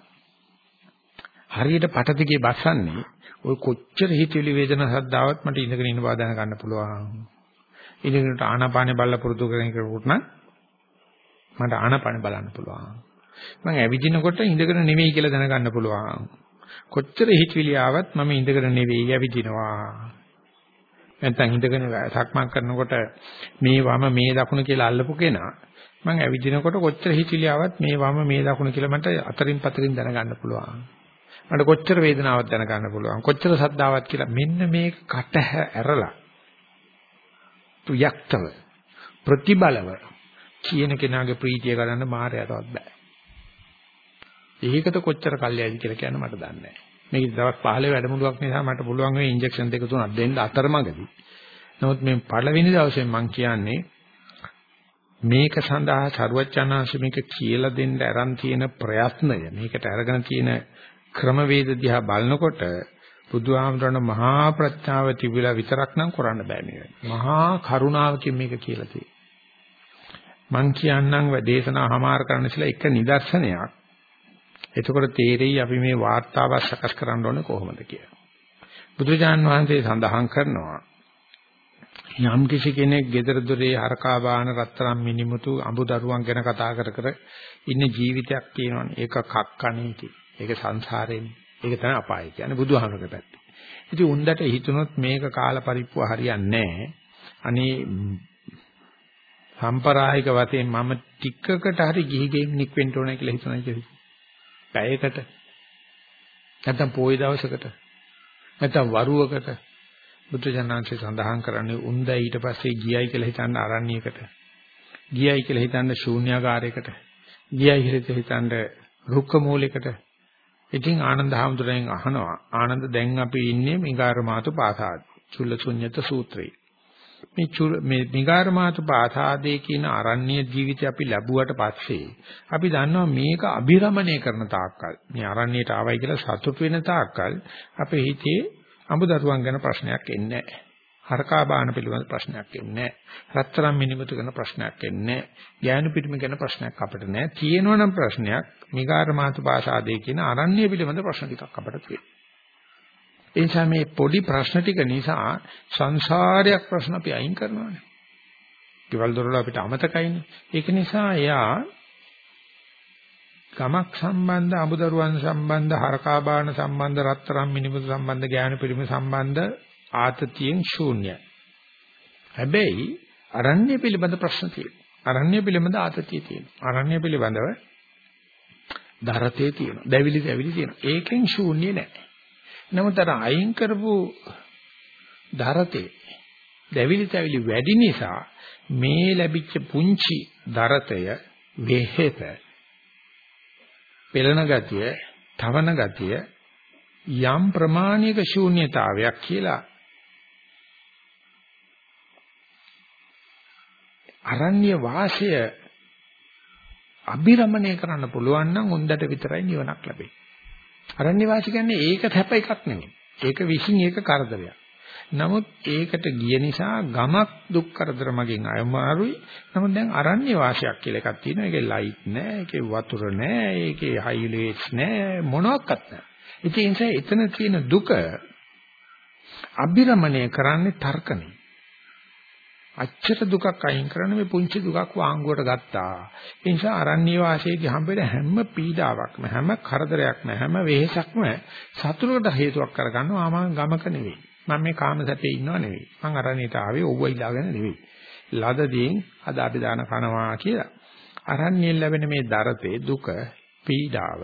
Speaker 1: හරියට පට දිගේ බස්සන්නේ ඔය කොච්චර හිතවිලි වේදනා සද්දාවත් මට ඉඳගෙන ඉන්න බව දැන ගන්න පුළුවන්. ඉඳගෙනට ආනාපානේ බලලා පුරුදු කරගෙන කෙනෙකුට නම් මට ආනාපානේ බලන්න පුළුවන්. මම ඇවිදිනකොට ඉඳගෙන නෙමෙයි කියලා දැනගන්න පුළුවන්. කොච්චර හිතවිලි ආවත් මම ඉඳගෙන නෙවෙයි ඇවිදිනවා. නැත්නම් ඉඳගෙන සක්මන් කරනකොට මේ වම මේ දකුණ කියලා අල්ලපු කෙනා මම ඇවිදිනකොට කොච්චර හිතිලි ආවත් මේ වම මේ දකුණ කියලා මට අතරින් පතරින් දැනගන්න පුළුවන්. මට කොච්චර වේදනාවක් දැනගන්න පුළුවන්. කොච්චර සද්දාවක් කියලා මෙන්න මේක කට ඇරලා තුයක්තව ප්‍රතිබලව කියන කෙනාගේ ප්‍රීතිය ගන්න මායයටවත් බෑ. ඒකට කොච්චර කල්යයිද කියලා කියන්න මට දන්නේ නැහැ. මේක දවස් 15 වැඩමුළුවක් නිසා මට පුළුවන් වෙයි ඉන්ජෙක්ෂන් දෙක තුනක් දෙන්න අතරමඟදී. නමුත් මේ පළවෙනි දවසේ මම කියන්නේ මේක සඳහා සරුවචනාංශ මේක කියලා දෙන්න aran තියෙන ප්‍රයත්නය මේකට අරගෙන තියෙන ක්‍රමවේද දිහා බලනකොට බුදුහාමරණ මහා ප්‍රඥාව තිබිලා විතරක් නම් කරන්න බෑ මේක. මහා කරුණාවකින් මේක කියලා තියෙනවා. මං කියන්නම් දේශනා හමාර කරන්න ඉස්සලා එක නිදර්ශනයක් එතකොට තේරෙයි අපි මේ වාර්තාව සකස් කරන්න ඕනේ කොහොමද කියලා. බුදුජාන් වහන්සේ සඳහන් කරනවා යම් කිසි කෙනෙක් gedara dore හරකා බාන රත්තරන් මිනිමුතු අඹ දරුවන් ගැන කතා කර කර ඉන්න ජීවිතයක් තියෙනවනේ. ඒක කක්කණේටි. ඒක සංසාරේනේ. ඒක තමයි අපාය කියන්නේ බුදුහාමරගේ පැත්ත. ඉතින් උන්දට හිතුනොත් මේක කාල පරිප්පුව හරියන්නේ නැහැ. අනේ සම්ප්‍රායික වශයෙන් මම ටිකකට හරි ගිහි ගෙම්නික් වෙන්න ඕනේ කියලා හිතනවා කියලා. පැයකට නැත්නම් පොයි දවසකට නැත්නම් වරුවකට බුද්ධ ජනනාංශය සඳහන් කරන්නේ උන්දයි ඊට පස්සේ ගියයි කියලා හිතන්න අරණ්‍යයකට ගියයි කියලා හිතන්න ශූන්‍යාකාරයකට ගියයි කියලා හිතන්න රුක්ක මූලයකට ඉතින් ආනන්ද හැමතුරෙන් අහනවා ආනන්ද දැන් අපි ඉන්නේ මිගාර මාතු පාසාද චුල්ල ශුන්්‍යත සූත්‍රයේ මේ මේ මිගාරමාතු පාසාදේ කියන අරණ්‍ය ජීවිතය අපි ලැබුවට පස්සේ අපි දන්නවා මේක අභිරමණය කරන තාක්කල් මේ අරණ්‍යයට ආවයි කියලා සතුට වෙන තාක්කල් අපේ හිතේ අමුදරුවන් ගැන ප්‍රශ්නයක් එන්නේ නැහැ. හරකා බාන පිළිබඳ ප්‍රශ්නයක් එන්නේ නැහැ. රත්තරන් මිනිමුතු ගැන ප්‍රශ්නයක් එන්නේ නැහැ. ඥාන පිටිම ගැන ප්‍රශ්නයක් අපිට නැහැ. තියෙනවනම් ප්‍රශ්නයක් මිගාරමාතු පාසාදේ කියන අරණ්‍ය පිළිබඳ ප්‍රශ්න ටිකක් අපිට තියෙනවා. ඒ නිසා මේ පොඩි ප්‍රශ්න ටික නිසා සංසාරයක් ප්‍රශ්න අපි අයින් කරනවානේ. ඊවල දොරල අපිට අමතකයිනේ. ඒක නිසා එයා ගමක් සම්බන්ධ අමුදරුවන් සම්බන්ධ හරකාබාන සම්බන්ධ රත්තරන් මිනිමුතු සම්බන්ධ ඥාන පිළිම සම්බන්ධ ආතතියෙන් ශූන්‍යයි. හැබැයි අරණ්‍ය පිළිබඳ ප්‍රශ්න තියෙනවා. අරණ්‍ය පිළිබඳ ආතතිය තියෙනවා. අරණ්‍ය පිළිබඳව දරතේ තියෙනවා. දැවිලි දැවිලි තියෙනවා. ඒකෙන් ශූන්‍ය නැහැ. නමුත් අර අයින් කරපු දරතේ දැවිලි තැවිලි වැඩි නිසා මේ ලැබිච්ච පුංචි දරතය වෙහෙත පෙළන ගතිය, තවන ගතිය යම් ප්‍රමාණික ශූන්‍යතාවයක් කියලා අරණ්‍ය වාසය අභිරමණය කරන්න පුළුවන් නම් උන්දට විතරයි නිවනක් ලැබෙන්නේ. අරණ්‍ය වාසී කියන්නේ ඒක තැප එකක් නෙමෙයි. ඒක විශ්ින් ඒක කරදරයක්. නමුත් ඒකට ගිය නිසා ගමක් දුක් කරදර මගෙන් අයමාරුයි. නමුත් දැන් අරණ්‍ය වාසයක් කියලා එකක් තියෙනවා. ඒකේ ලයිට් නැහැ, ඒකේ වතුර නැහැ, ඒකේ හයිලේට්ස් නැහැ, මොනවත් නැහැ. ඒ නිසා එතන තියෙන දුක අභිරමණය කරන්නේ තර්කනේ. අච්චර දුකක් අයින් කරන්න මේ පුංචි දුකක් වාංගුවට ගත්තා. ඒ නිසා අරණ්‍ය වාසයේදී හම්බෙන හැම පීඩාවක්ම හැම කරදරයක්ම හැම වෙහෙසක්ම සතුටකට හේතුවක් කරගන්නවා ආමං ගමක නෙවෙයි. මම මේ කාම සැපේ ඉන්නව නෙවෙයි. මං අරණ්‍යයට ආවේ ඕව ඉලාගෙන නෙවෙයි. ලදදීන් අද අපි දාන කනවා කියලා. අරණ්‍යයෙන් ලැබෙන මේ දරතේ දුක පීඩාව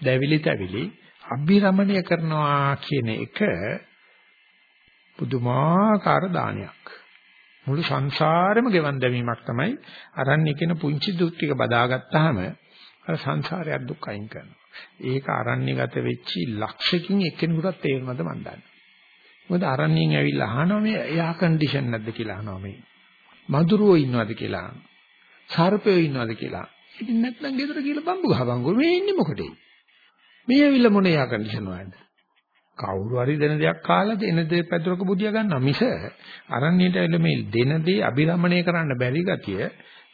Speaker 1: දැවිලි තැවිලි අභිරමණය කරනවා කියන එක පුදුමාකාර දානයක්. මුළු සංසාරෙම ගෙවන් දැමීමක් තමයි අරන්නේ කියන පුංචි දුක් ටික බදාගත්තාම අර සංසාරයක් දුක් අයින් කරනවා. ඒක අරණ්‍යගත වෙච්චි ලක්ෂකින් එක්කෙනෙකුට තේරෙනවද මන් දන්නේ. මොකද අරණ්‍යයෙන් ඇවිල්ලා අහනවා මේ එයා කන්ඩිෂන් නැද්ද කියලා අහනවා මේ. මధుරෝ ඉන්නවද කියලා අහනවා. සර්පයෝ ඉන්නවද කියලා. ඉතින් නැත්නම් ගෙදර කියලා බම්බු ගහපන්කෝ මේ ඉන්නේ මොකටද? මේ ඇවිල්ලා මොන එයා කන්ඩිෂන් වලද? කවුරු හරි දෙන දෙයක් කාලා දෙන දේ පැදුරක බුදියා ගන්නවා. මිස අරණියට ඇවිල්ලා මේ දෙන දේ අභිරමණය කරන්න බැරි ගතිය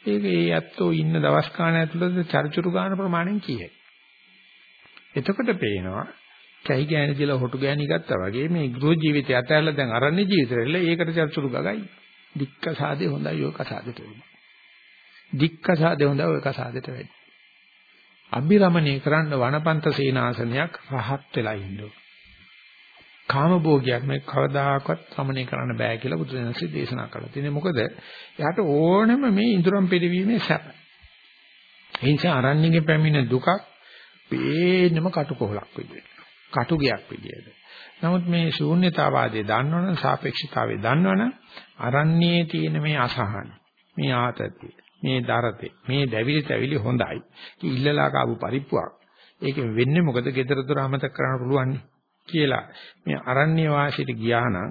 Speaker 1: ඒක ඒ ඇත්තෝ ඉන්න දවස් කාණ ඇතුළත චරිචුරු ගන්න ප්‍රමාණයෙන් කීයයි එතකොට පේනවා කැහි ගෑණි කියලා හොටු ගෑණි ගත්තා වගේ මේ ගෘහ ජීවිතය අතහැරලා දැන් අරණ්‍ය ජීවිතෙල්ල ඒකට චරිචුරු ගගයි. දික්ක සාදේ හොඳයි ඔය කසාදෙට වෙන්නේ. දික්ක සාදේ හොඳයි ඔය කසාදෙට වෙන්නේ. අභිරමණය කරන්න වනපන්ත සේනාසනයක් රහත් වෙලා ඉන්නවා. කාමභෝගයක් මේ කවදාකවත් සමනය කරන්න බෑ කියලා බුදුදහමසේ දේශනා කළා. ඉතින් මොකද එයාට ඕනෙම මේ ඉඳුරම් පිළිවීමේ සැප. ඒ නිසා අරණ්‍යගේ පැමිණ දුකක් පේන්නම කටුකොහලක් විදියට. කටුගයක් විදියට. නමුත් මේ ශූන්‍යතාවාදයේ දන්නවනම් සාපේක්ෂතාවයේ දන්නවනම් අරණ්‍යයේ තියෙන මේ අසහන, මේ ආතතිය, මේ දරතේ, මේ දැවිලි තැවිලි හොඳයි. ඉල්ලලා කාපු පරිප්පුවක්. ඒකෙන් වෙන්නේ මොකද? gedara dora අමතක කරන්න පුළුවන් නේ. කියලා මේ අරණ්‍ය වාසයට ගියා නම්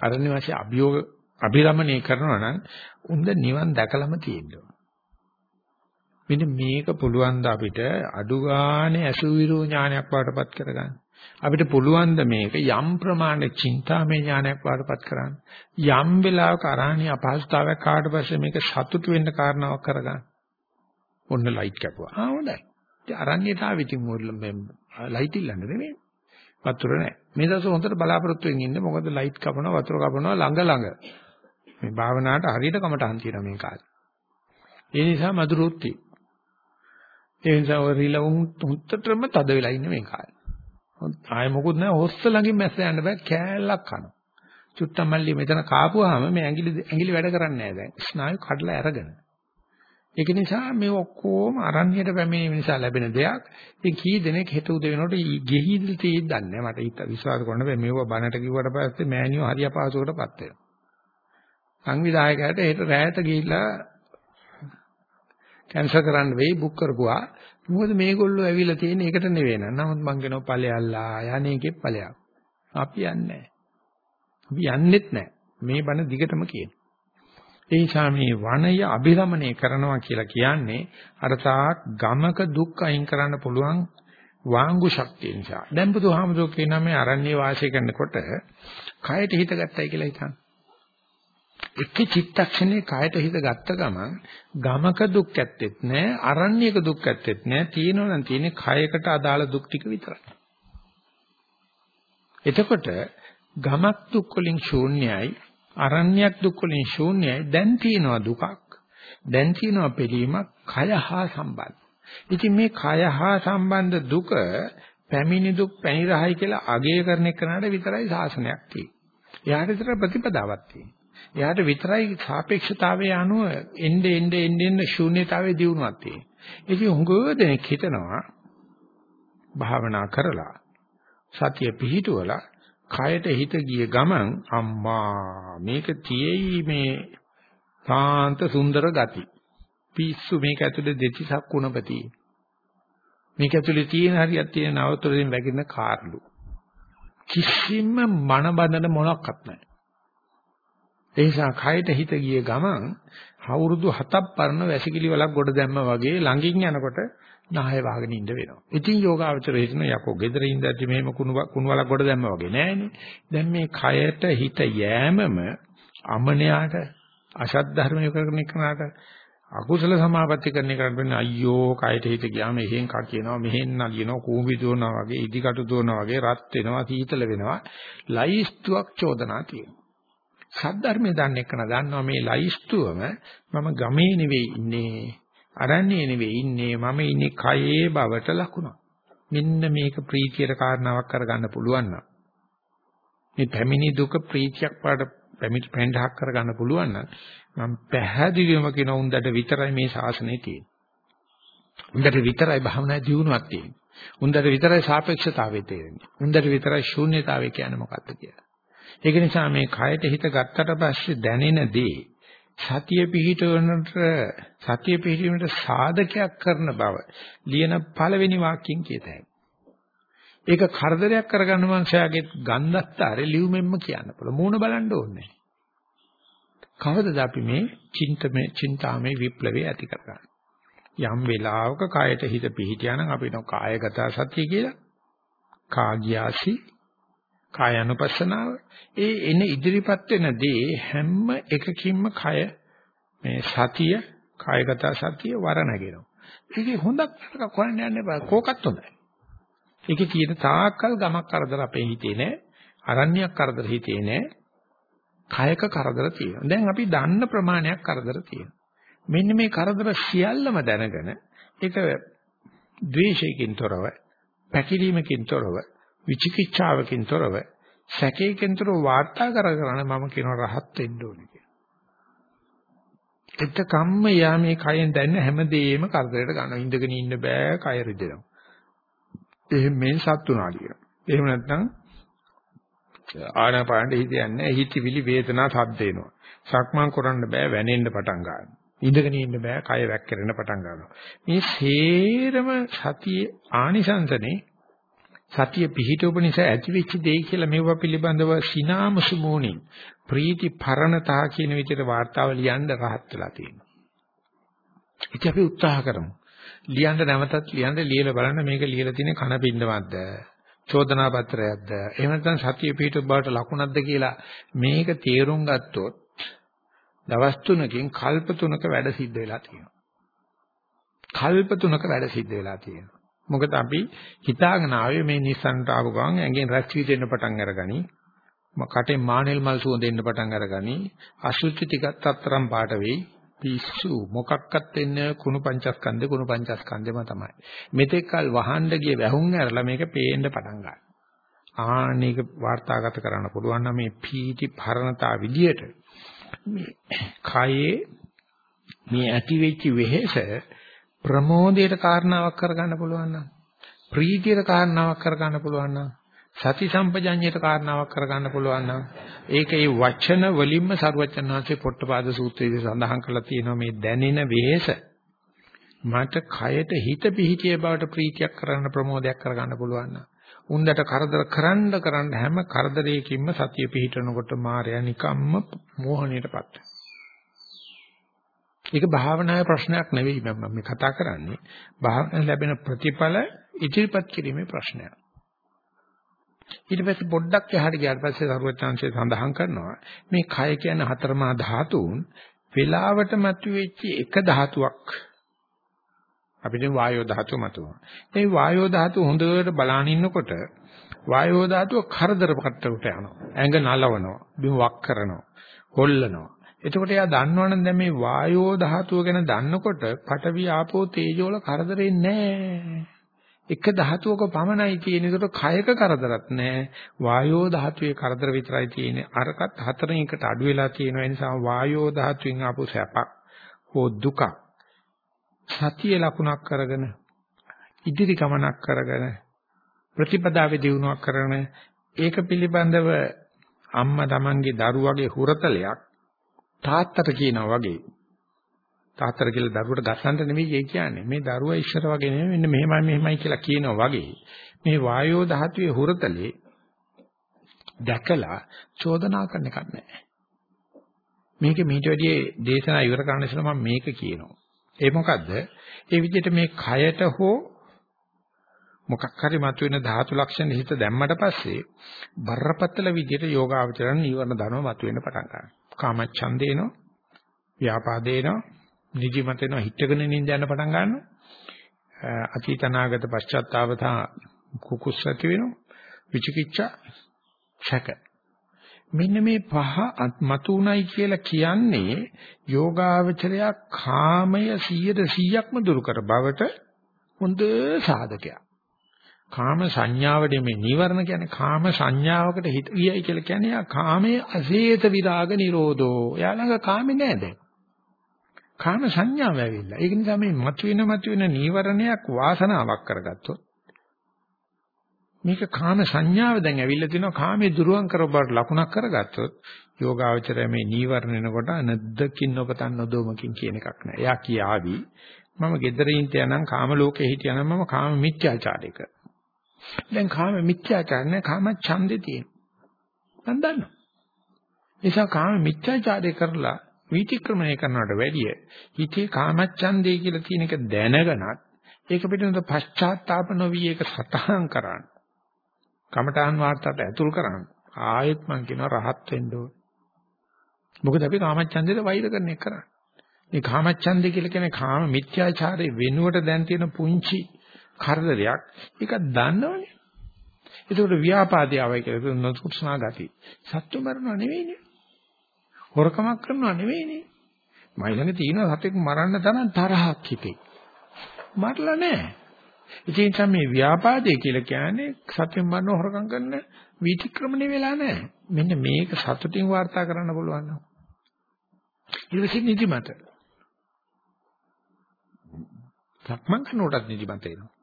Speaker 1: අරණ්‍ය වාසය අභියෝග අභිරමණය කරනවා නම් උන්ද නිවන් දැකලම තියෙනවා. මෙන්න මේක පුළුවන් ද අපිට අඩු ගානේ අසුවිරු ඥානයක් වඩපත් කරගන්න. අපිට පුළුවන් ද මේක යම් ප්‍රමාණයක් චින්තාමය ඥානයක් වඩපත් කරන්න. යම් වෙලාවක අරහණිය අපහසුතාවයක් ආවට පස්සේ මේක සතුටු වෙන්න කාරණාවක් කරගන්න. ඔන්න ලයිට් කැපුවා. ආ හොඳයි. ඉතින් අරණියට ආවෙ ඉතින් ලයිට් ඉල්ලන්න නෙමෙයි. වතුර නැහැ. මේ දවස් හොඳට බලාපොරොත්තු වෙමින් ඉන්න මොකද ලයිට් කපනවා වතුර කපනවා ළඟ ළඟ. මේ භාවනාවට හරියට කමටහන් තියෙනවා මේ කාලේ. ඒ නිසා මధుරොත්ති. ඒ නිසා ඔය රිලවුන් හුත්තටම තද වෙලා ඉන්නේ මේ කාලේ. ආයෙ මොකුත් නැහැ හොස්ස ළඟින් මැස්ස යන්න බෑ කෑල්ලක් කනවා. චුට්ටමල්ලි මෙතන කාපුවාම මේ ඇඟිලි ඇඟිලි වැඩ කරන්නේ නැහැ දැන්. ස්නායු කඩලා අරගෙන. ඒක නිසා මේ ඔක්කොම අරණ්‍යයට පැමිණීම නිසා ලැබෙන දෙයක්. ඉතින් කී දෙනෙක් හෙට උදේ වෙනකොට ගෙහිදල් තියෙද්ද දන්නේ මට හිත විශ්වාස කරන්න බෑ මේව බනට කිව්වට පස්සේ මෑනියෝ හරි අපහසුකටපත් වෙනවා. සංවිධායකයාට හෙට රැයට ගිහිල්ලා කැන්සල් කරන්න වෙයි බුක් කරපුවා. මොකද මේගොල්ලෝ ඇවිල්ලා තියෙන එකට නෙවෙයි නේද. නමුත් මං කියනවා ඵලයල්ලා යන්නේකේ ඵලයක්. අපි යන්නේ නැහැ. අපි යන්නෙත් නැහැ. මේ බණ දිගටම කියන. ඒ නිසා මේ වනය අභිරමණය කරනවා කියලා කියන්නේ අර තාක් ගමක දුක් අයින් කරන්න පුළුවන් වාංගු ශක්තිය නිසා. දැන් බුදුහාමුදුරුවෝ කියනවා මේ අරණ්‍ය වාසය කරනකොට කයට හිත ගත්තයි කියලා හිතන්න. එක චිත්තක්ෂණේ කයට හිත ගත්ත ගමන් ගමක දුක් ඇත්තෙත් නැහැ අරණ්‍යක දුක් ඇත්තෙත් නැහැ තියෙනවා නම් තියෙන්නේ කයකට අදාළ දුක් ටික විතරයි. එතකොට ගමක් දුක් වලින් ශූන්‍යයි අරණ්‍යයක් දුක් වලින් ශූන්‍යයි දැන් තියෙනවා දුකක් දැන් තියෙනවා පිළීමක් කය හා සම්බන්ධ. ඉතින් මේ කය හා සම්බන්ධ දුක පැමිණි දුක් පැනිරහයි කියලා අගය කරන එකනට විතරයි සාසනයක් තියෙන්නේ. එයාට විතර ප්‍රතිපදාවක් තියෙන්නේ. එයාට විතරයි සාපේක්ෂතාවයේ අනුව එnde ende ende ende ශූන්‍යතාවයේ දියුණුවක් තියෙන්නේ. ඉතින් හුඟව දෙනෙක් හිතනවා භාවනා කරලා සතිය පිහිටුවලා කයට හිත ගිය ගමන් අම්මා මේක තියේයි මේ සාන්ත සුන්දර ගති. පිස්සු මේක ඇතුලේ දෙතිසක් කුණපති. මේක ඇතුලේ තියෙන හරියක් තියෙන නවතුරින් වැగిන කාර්ලු. කිසිම මන බඳන මොනක්වත් නැහැ. ඒ නිසා කයට හිත ගිය ගමන් අවුරුදු 7ක් පරණ වැසිකිලි වලක් ගොඩ දැම්මා වගේ ළඟින් යනකොට නාය වාගෙන ඉඳ වෙනවා. ඉතින් යෝගාවචරය හිතන යකෝ ගෙදර ඉඳද්දි මෙහෙම කුණු කුණු වලක් ගොඩ දැම්මා වගේ නෑනේ. දැන් මේ කයට හිත යෑමම අමනයාට අසත් ධර්මය කරන එකනට අකුසල සමාපatti කරන එකට වෙන්නේ අයියෝ කයට හිත ගියාම එහෙන් කා කියනවා මෙහෙන් නලියනවා කූඹි දුවනවා වගේ ඉදිකටු දුවනවා වගේ රත් වෙනවා සීතල වෙනවා ලයිස්තුවක් චෝදනා තියෙනවා සද්ධර්මයේ දන්නේ කන දන්නවා මේ ලයිස්තුවම මම ගමේ නෙවෙයි ඉන්නේ අරන්නේ නෙවෙයි ඉන්නේ මම ඉන්නේ කයේ බවට ලකුණක්. මෙන්න මේක ප්‍රීතියට කාරණාවක් කරගන්න පුළුවන් නම්. මේ පැමිණි දුක ප්‍රීතියක් පාඩ පැමිණි පෙන්ඩහක් කරගන්න පුළුවන් නම් මම පැහැදිලිවම කියන උන්දට විතරයි මේ ශාසනය තියෙන්නේ. උන්දට විතරයි භාවනා දියුණුවක් තියෙන්නේ. උන්දට විතරයි සාපේක්ෂතාවය තේරෙන්නේ උන්දට විතරයි ශූන්‍යතාවය කියන්නේ මොකක්ද කියලා. ඒක නිසා මේ කයට හිත ගත්තට පස්සේ දැනෙන දේ සතිය පිහිටවනට සතිය පිහිටීමට සාධකයක් කරන බව ලියන පළවෙනි වාක්‍යයෙන් කියතයි. ඒක කරදරයක් කරගන්න මනුස්සයාගේ ගන්ධස්තරේ ලියුමෙන්ම කියන්න පුළුවන්. මූණ බලන්න ඕනේ. කවදද අපි මේ චින්තමේ චින්තාමේ විප්ලවය ඇති කරගන්නේ? යම් වෙලාවක කායට හිත පිහිටියානම් අපි නෝ කායගත සතිය කියලා. කාගියාසි කායानुපස්සනාව ඒ එන ඉදිරිපත් වෙන දේ හැම එකකින්ම කය මේ සතිය කායගත සතිය වරණගෙනවා. ඒකේ හොඳක් නරකක් හොයන්න යන්න එපා. කෝකත් හොඳයි. ඒකේ තියෙන තාක්කල් ගමක් කරදර අපේ හිතේ නෑ. අරණ්‍යයක් කරදර හිතේ නෑ. කයක කරදර තියෙනවා. දැන් අපි දන්න ප්‍රමාණයක් කරදර තියෙනවා. මෙන්න මේ කරදර සියල්ලම දැනගෙන ඒක ද්වේෂයකින් තොරව, පැකිලීමකින් තොරව විචිකිච්ඡාවකින් තොරව සැකයකින් තොරව වාර්තා කරගෙන මම කියන රහත් වෙන්න ඕනේ කියලා. එතකම්ම යා මේ කයෙන් දැනෙන හැමදේම කරදරයට ගන්නවා. ඉඳගෙන ඉන්න බෑ කය රිදෙනවා. එහෙම මේ සත්තුනා කියනවා. එහෙම නැත්නම් ආනාපානෙ හිතන්නේ හිතවිලි වේදනා සද්ද එනවා. සක්මන් කරන්න බෑ වැනෙන්න පටන් ගන්නවා. ඉඳගෙන ඉන්න බෑ කය වැක්කිරෙන්න පටන් ගන්නවා. මේ සේරම සතියේ ආනිසංසනේ සතිය පිහිටවපු නිසා ඇතිවෙච්ච දෙයි කියලා මේවා පිළිබඳව සිනාමසු මොණින් ප්‍රීති පරණතා කියන විදිහට වාර්තාව ලියන්න රහත් වෙලා තියෙනවා. ඒක අපි උත්සාහ කරමු. ලියන්න නැවතත් ලියන්න ලියලා බලන්න මේක ලියලා තියෙන කන පින්නවත්ද? චෝදනා පත්‍රයක්ද? එහෙම නැත්නම් සතිය පිහිටව බවට ලකුණක්ද කියලා මේක තේරුම් ගත්තොත් දවස් තුනකින් කල්ප තුනක වැඩ සිද්ධ වෙලා තියෙනවා. කල්ප තුනක වැඩ සිද්ධ වෙලා තියෙනවා. මොකද අපි හිතාගෙන ආවේ මේ නිස්සන්ට ආපු ගමන් ඇඟෙන් රැස් වී දෙන්න පටන් අරගනි. කටෙන් මානෙල් මල් සුවඳ දෙන්න පටන් අරගනි. අසුචි ටිකත් අතරම් පාට වෙයි. පිස්සු මොකක්වත් වෙන්නේ කුණු පංචස්කන්ධේ කුණු පංචස්කන්ධෙම තමයි. මෙතෙක් කල වහන්න ගිය වැහුම් ඇරලා මේක පේන්න පටන් ගන්නවා. ආනේක වාර්තාගත කරන්න පුළුවන් නම් මේ පීති පරණතා විදියට මේ කයේ මේ ඇති වෙච්ච වෙහෙස ප්‍රමෝදයට කාරණාවක් කරගන්න පුළුවන් නම් ප්‍රීතියට කාරණාවක් කරගන්න පුළුවන් නම් සති සම්පජඤ්ඤයට කාරණාවක් කරගන්න පුළුවන් නම් ඒක ඒ වචන වලින්ම සරුවචනාංශේ පොට්ටපාද සූත්‍රයේදී සඳහන් කරලා තියෙනවා මේ දැනෙන වෙහෙස. මට කයට හිත පිහිටිය බවට ප්‍රීතියක් කරන්න ප්‍රමෝදයක් කරගන්න පුළුවන් නම් උන්දට කරදර කරන්න කරන්න හැම කරදරයකින්ම සතිය පිහිටනකොට මායя නිකම්ම මෝහණයටපත්. ඒක භාවනාවේ ප්‍රශ්නයක් නෙවෙයි මම මේ කතා කරන්නේ භාවනාවේ ලැබෙන ප්‍රතිඵල ඉදිරිපත් කිරීමේ ප්‍රශ්නයක් ඊට පස්සේ පොඩ්ඩක් එහාට ගියාට පස්සේ සරුවචාන්සේ සඳහන් කරනවා මේ කය කියන්නේ හතරමා ධාතුන් වෙලාවට මතුවෙච්ච එක ධාතුවක් අපිට වායෝ ධාතුව මතුවන. මේ වායෝ ධාතුව හොඳට බලාන ඉන්නකොට වායෝ ධාතුව කරදර කට්ටුට යනවා. ඇඟ නලවනවා, බිම වක් කරනවා, හොල්ලනවා. එතකොට එයා දන්නවනම් දැන් මේ වායෝ ධාතුව ගැන දන්නකොට පඨවි ආපෝ තේජෝ වල කරදරේ නැහැ. එක ධාතුවක පමණයි තියෙන. ඒකට කයක කරදරත් නැහැ. වායෝ ධාතුවේ කරදර විතරයි තියෙන්නේ. අරකට හතරෙන් එකට අඩු වෙලා තියෙන නිසා වායෝ ධාතුවෙන් ආපු සැපක් හෝ දුකක් සතිය ලකුණක් කරගෙන ඉදිරි ගමනක් කරගෙන ප්‍රතිපදාවේ දියුණුවක් කරන ඒක පිළිබඳව අම්මා තමන්ගේ දරුවගේ හුරතලයක් තාත්තට කියනවා වගේ. තාත්තට කියලා දරුවට ගස්සන්න නෙමෙයි ඒ කියන්නේ. මේ දරුවා ඉස්සර වගේ නෙමෙයි මෙන්න මෙහෙමයි මෙහෙමයි කියලා කියනවා වගේ. මේ වායෝ ධාතුවේ හුරතලේ දැකලා චෝදනා කරන එකක් නැහැ. මේක මීට වැඩිය දේශනා ඉවර කරන්න ඉස්සෙල්ලා මම මේක කියනවා. ඒ මොකද්ද? ඒ විදිහට මේ කයට හෝ මොකක් හරි මතුවෙන ධාතු ලක්ෂණ හිත දැම්මට පස්සේ බරපතල විදිහට යෝගාවචරණ නීවරණ ධනව මතුවෙන්න පටන් ගන්නවා. කාමච්ඡන්දේනෝ, ව්‍යාපාදේනෝ, නිදිමතේනෝ හිටගෙන නිඳ යන පටන් ගන්නවා. අතීතනාගත පශ්චාත්තාවතා කුකුස් ඇති වෙනවා. විචිකිච්ඡා, ඡක. මෙන්න මේ පහ මතු උණයි කියලා කියන්නේ යෝගාවචරය කාමය 100%ක්ම දුරු කර බවට හොඳ සාධකයක්. කාම සංඥාවදී මේ නිවර්ණ කියන්නේ කාම සංඥාවකට හිත ගියයි කියලා කියන්නේ යා කාමයේ අසේත විරාග නිරෝධෝ. එයා ළඟ කාමේ නෑ දැන්. කාම සංඥාව ඇවිල්ලා. ඒක නිසා මේ මතුවෙන මතුවෙන නීවරණයක් වාසනාවක් කරගත්තොත් මේක කාම සංඥාව දැන් ඇවිල්ලා තිනවා කාමයේ දුරුවන් කරබවට ලකුණක් කරගත්තොත් යෝගාවචරය මේ නීවරණ එනකොට අනද්දකින් නොපතන් නොදොමකින් කියන එකක් නෑ. එයා කියාවි මම gedare ඉඳියානම් කාම ලෝකේ හිටියානම් මම කාම මිත්‍යාචාරය කරනවා. දැන් කාම මිත්‍යාචාර නෑ කාම ඡන්දේ තියෙනවා. මම දන්නවා. නිසා කාම මිත්‍යාචාරය කරලා විතික්‍රමණය කරනවට වැඩිය හිතේ කාමච්ඡන්දේ කියලා තියෙන එක දැනගනත් ඒක පිටින්ද පශ්චාත්තාප නොවි ඒක සතහන් කරන්න. කමඨාන් වාර්තාවට ඇතුල් කරන්න. ආයෙත් මම කියනවා රහත් වෙන්න ඕන. මොකද අපි කාමච්ඡන්දේට වෛර කරන එක කරන්නේ. මේ කාමච්ඡන්දේ කියලා කියන්නේ කාම මිත්‍යාචාරයේ වෙනුවට දැන් තියෙන පුංචි කරදරයක්. ඒක දන්නවනේ. ඒකට ව්‍යාපාදයවයි කියලා නොතුස්නා ගති. සත්තු මරණව නෙවෙයිනේ. හොරකමක් කරනව නෙවෙයිනේ. මයි ළඟ තියෙන සතෙක් මරන්න තරම් තරහක් හිතේ. මරලා නැහැ. ඉතින් තමයි මේ ව්‍යාපාදේ කියලා කියන්නේ සත්‍යම් මරණ හොරකම් කරන විතික්‍රමණය වෙලා නැහැ. මෙන්න මේක සතුටින් වාර්තා කරන්න පුළුවන් නම්. ඊළඟට නිදිමත. සක්මන් කරනකොටත් නිදිමත එනවා.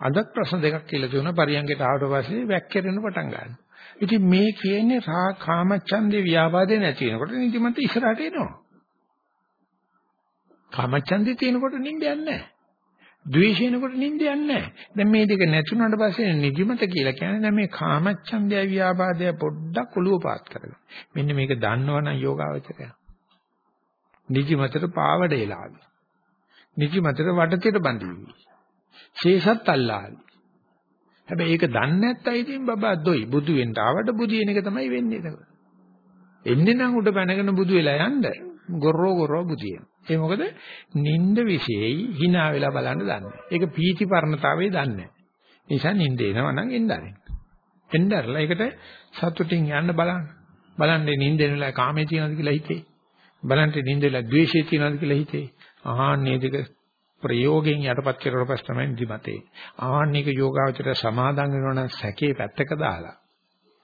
Speaker 1: අදත් ප්‍රශ්න දෙකක් කියලා දුන්නා පරියංගයට ආවට පස්සේ වැක්කිරෙන්න පටන් ගන්නවා. ඉතින් මේ කියන්නේ රා කාමච්ඡන්දේ ව්‍යාපාදේ නැති වෙනකොට නිදිමත ඉස්සරහට එනවා. කාමච්ඡන්දේ තියෙනකොට නිින්දයක් නැහැ. ද්වේෂයෙන්කොට නිින්දයක් නැහැ. දැන් මේ දෙක නැතුණාට පස්සේ නිදිමත කියලා කියන්නේ දැන් මේ කාමච්ඡන්දය ව්‍යාපාදය පොඩ්ඩක් ඔළුව පාත් කරගන්න. මෙන්න මේක දන්නවනම් යෝගාවචරය. නිදිමතට පාවඩ එලාවි. නිදිමතට වටතිර බඳිවි. ශේෂත් අල්ලාහයි. හැබැයි ඒක දන්නේ නැත්නම් ඉතින් බබා දොයි බුදු වෙන්න ආවට බුදු වෙන එක තමයි වෙන්නේ එතකොට. එන්නේ නම් උඩ පැනගෙන බුදු වෙලා යන්න ගොරෝ ගොරෝ බුදු වෙන. ඒ මොකද නිින්ද විශේෂයි hina වෙලා බලන්න දන්නේ. ඒක පීති පරණතාවේ දන්නේ. නිසා නිින්ද එනවා නම් එන්න ආරින්. එන්න ආරලා ඒකට සතුටින් යන්න බලන්න. බලන්නේ නිින්ද එන වෙලාවේ කාමයේ තියනවාද කියලා හිතේ. බලන්නේ නිින්ද වෙලාවේ ද්වේෂයේ තියනවාද කියලා හිතේ. ආහන්නේ දෙක ප්‍රයෝගයෙන් යටපත් කරලා පස්ස තමයි නිදිමතේ. ආන්නේක යෝගාවචර සමාදන් වෙනවා නම් සැකේ පැත්තක දාලා.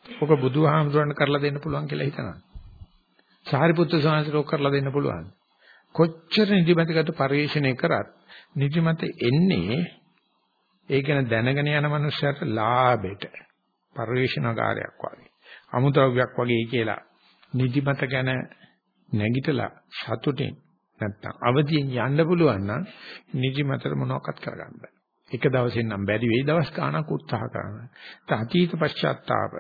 Speaker 1: ඔක බුදුහාමුදුරන් කරලා දෙන්න පුළුවන් කියලා හිතනවා. සාරිපුත්‍ර ස්වාමීන් කරලා දෙන්න පුළුවන්. කොච්චර නිදිමතකට පරිශ්‍රණය කරත් නිදිමත එන්නේ ඒ ගැන දැනගෙන යන මනුස්සයට ලාභෙට පරිශ්‍රණකාරයක් වගේ අමුද්‍රව්‍යයක් වගේ කියලා නිදිමත ගැන නැගිටලා සතුටින් නැත්තම් අවදියෙන් යන්න පුළුවන් නම් නිදිමතට මොනවක්වත් කරගන්න බෑ. එක දවසෙන් නම් බැරි වෙයි දවස් ගාණක් උත්සාහ කරනවා. අතීත පශ්චාත්තාප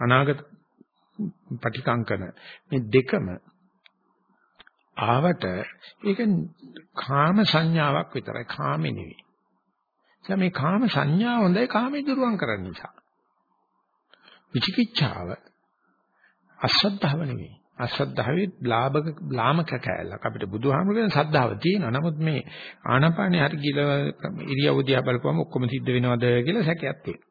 Speaker 1: අනාගත පටිකංකන මේ දෙකම ආවට ඒක කාම සංඥාවක් විතරයි කාමේ නෙවෙයි. දැන් මේ කාම සංඥා හොඳයි කාමේ දුරුවන් කරන්න නිසා. විචිකිච්ඡාව අසද්ධාව නෙවෙයි. අසද්ධාවේ ලාභක ලාමක කැලක් අපිට බුදුහාමුදුරගෙන සද්ධාව තියෙනවා. නමුත් මේ ආනාපානේ හරි ගිල ඉරියව් දිහා බලපුවම ඔක්කොම සිද්ධ වෙනවද කියලා සැකයක් තියෙනවා.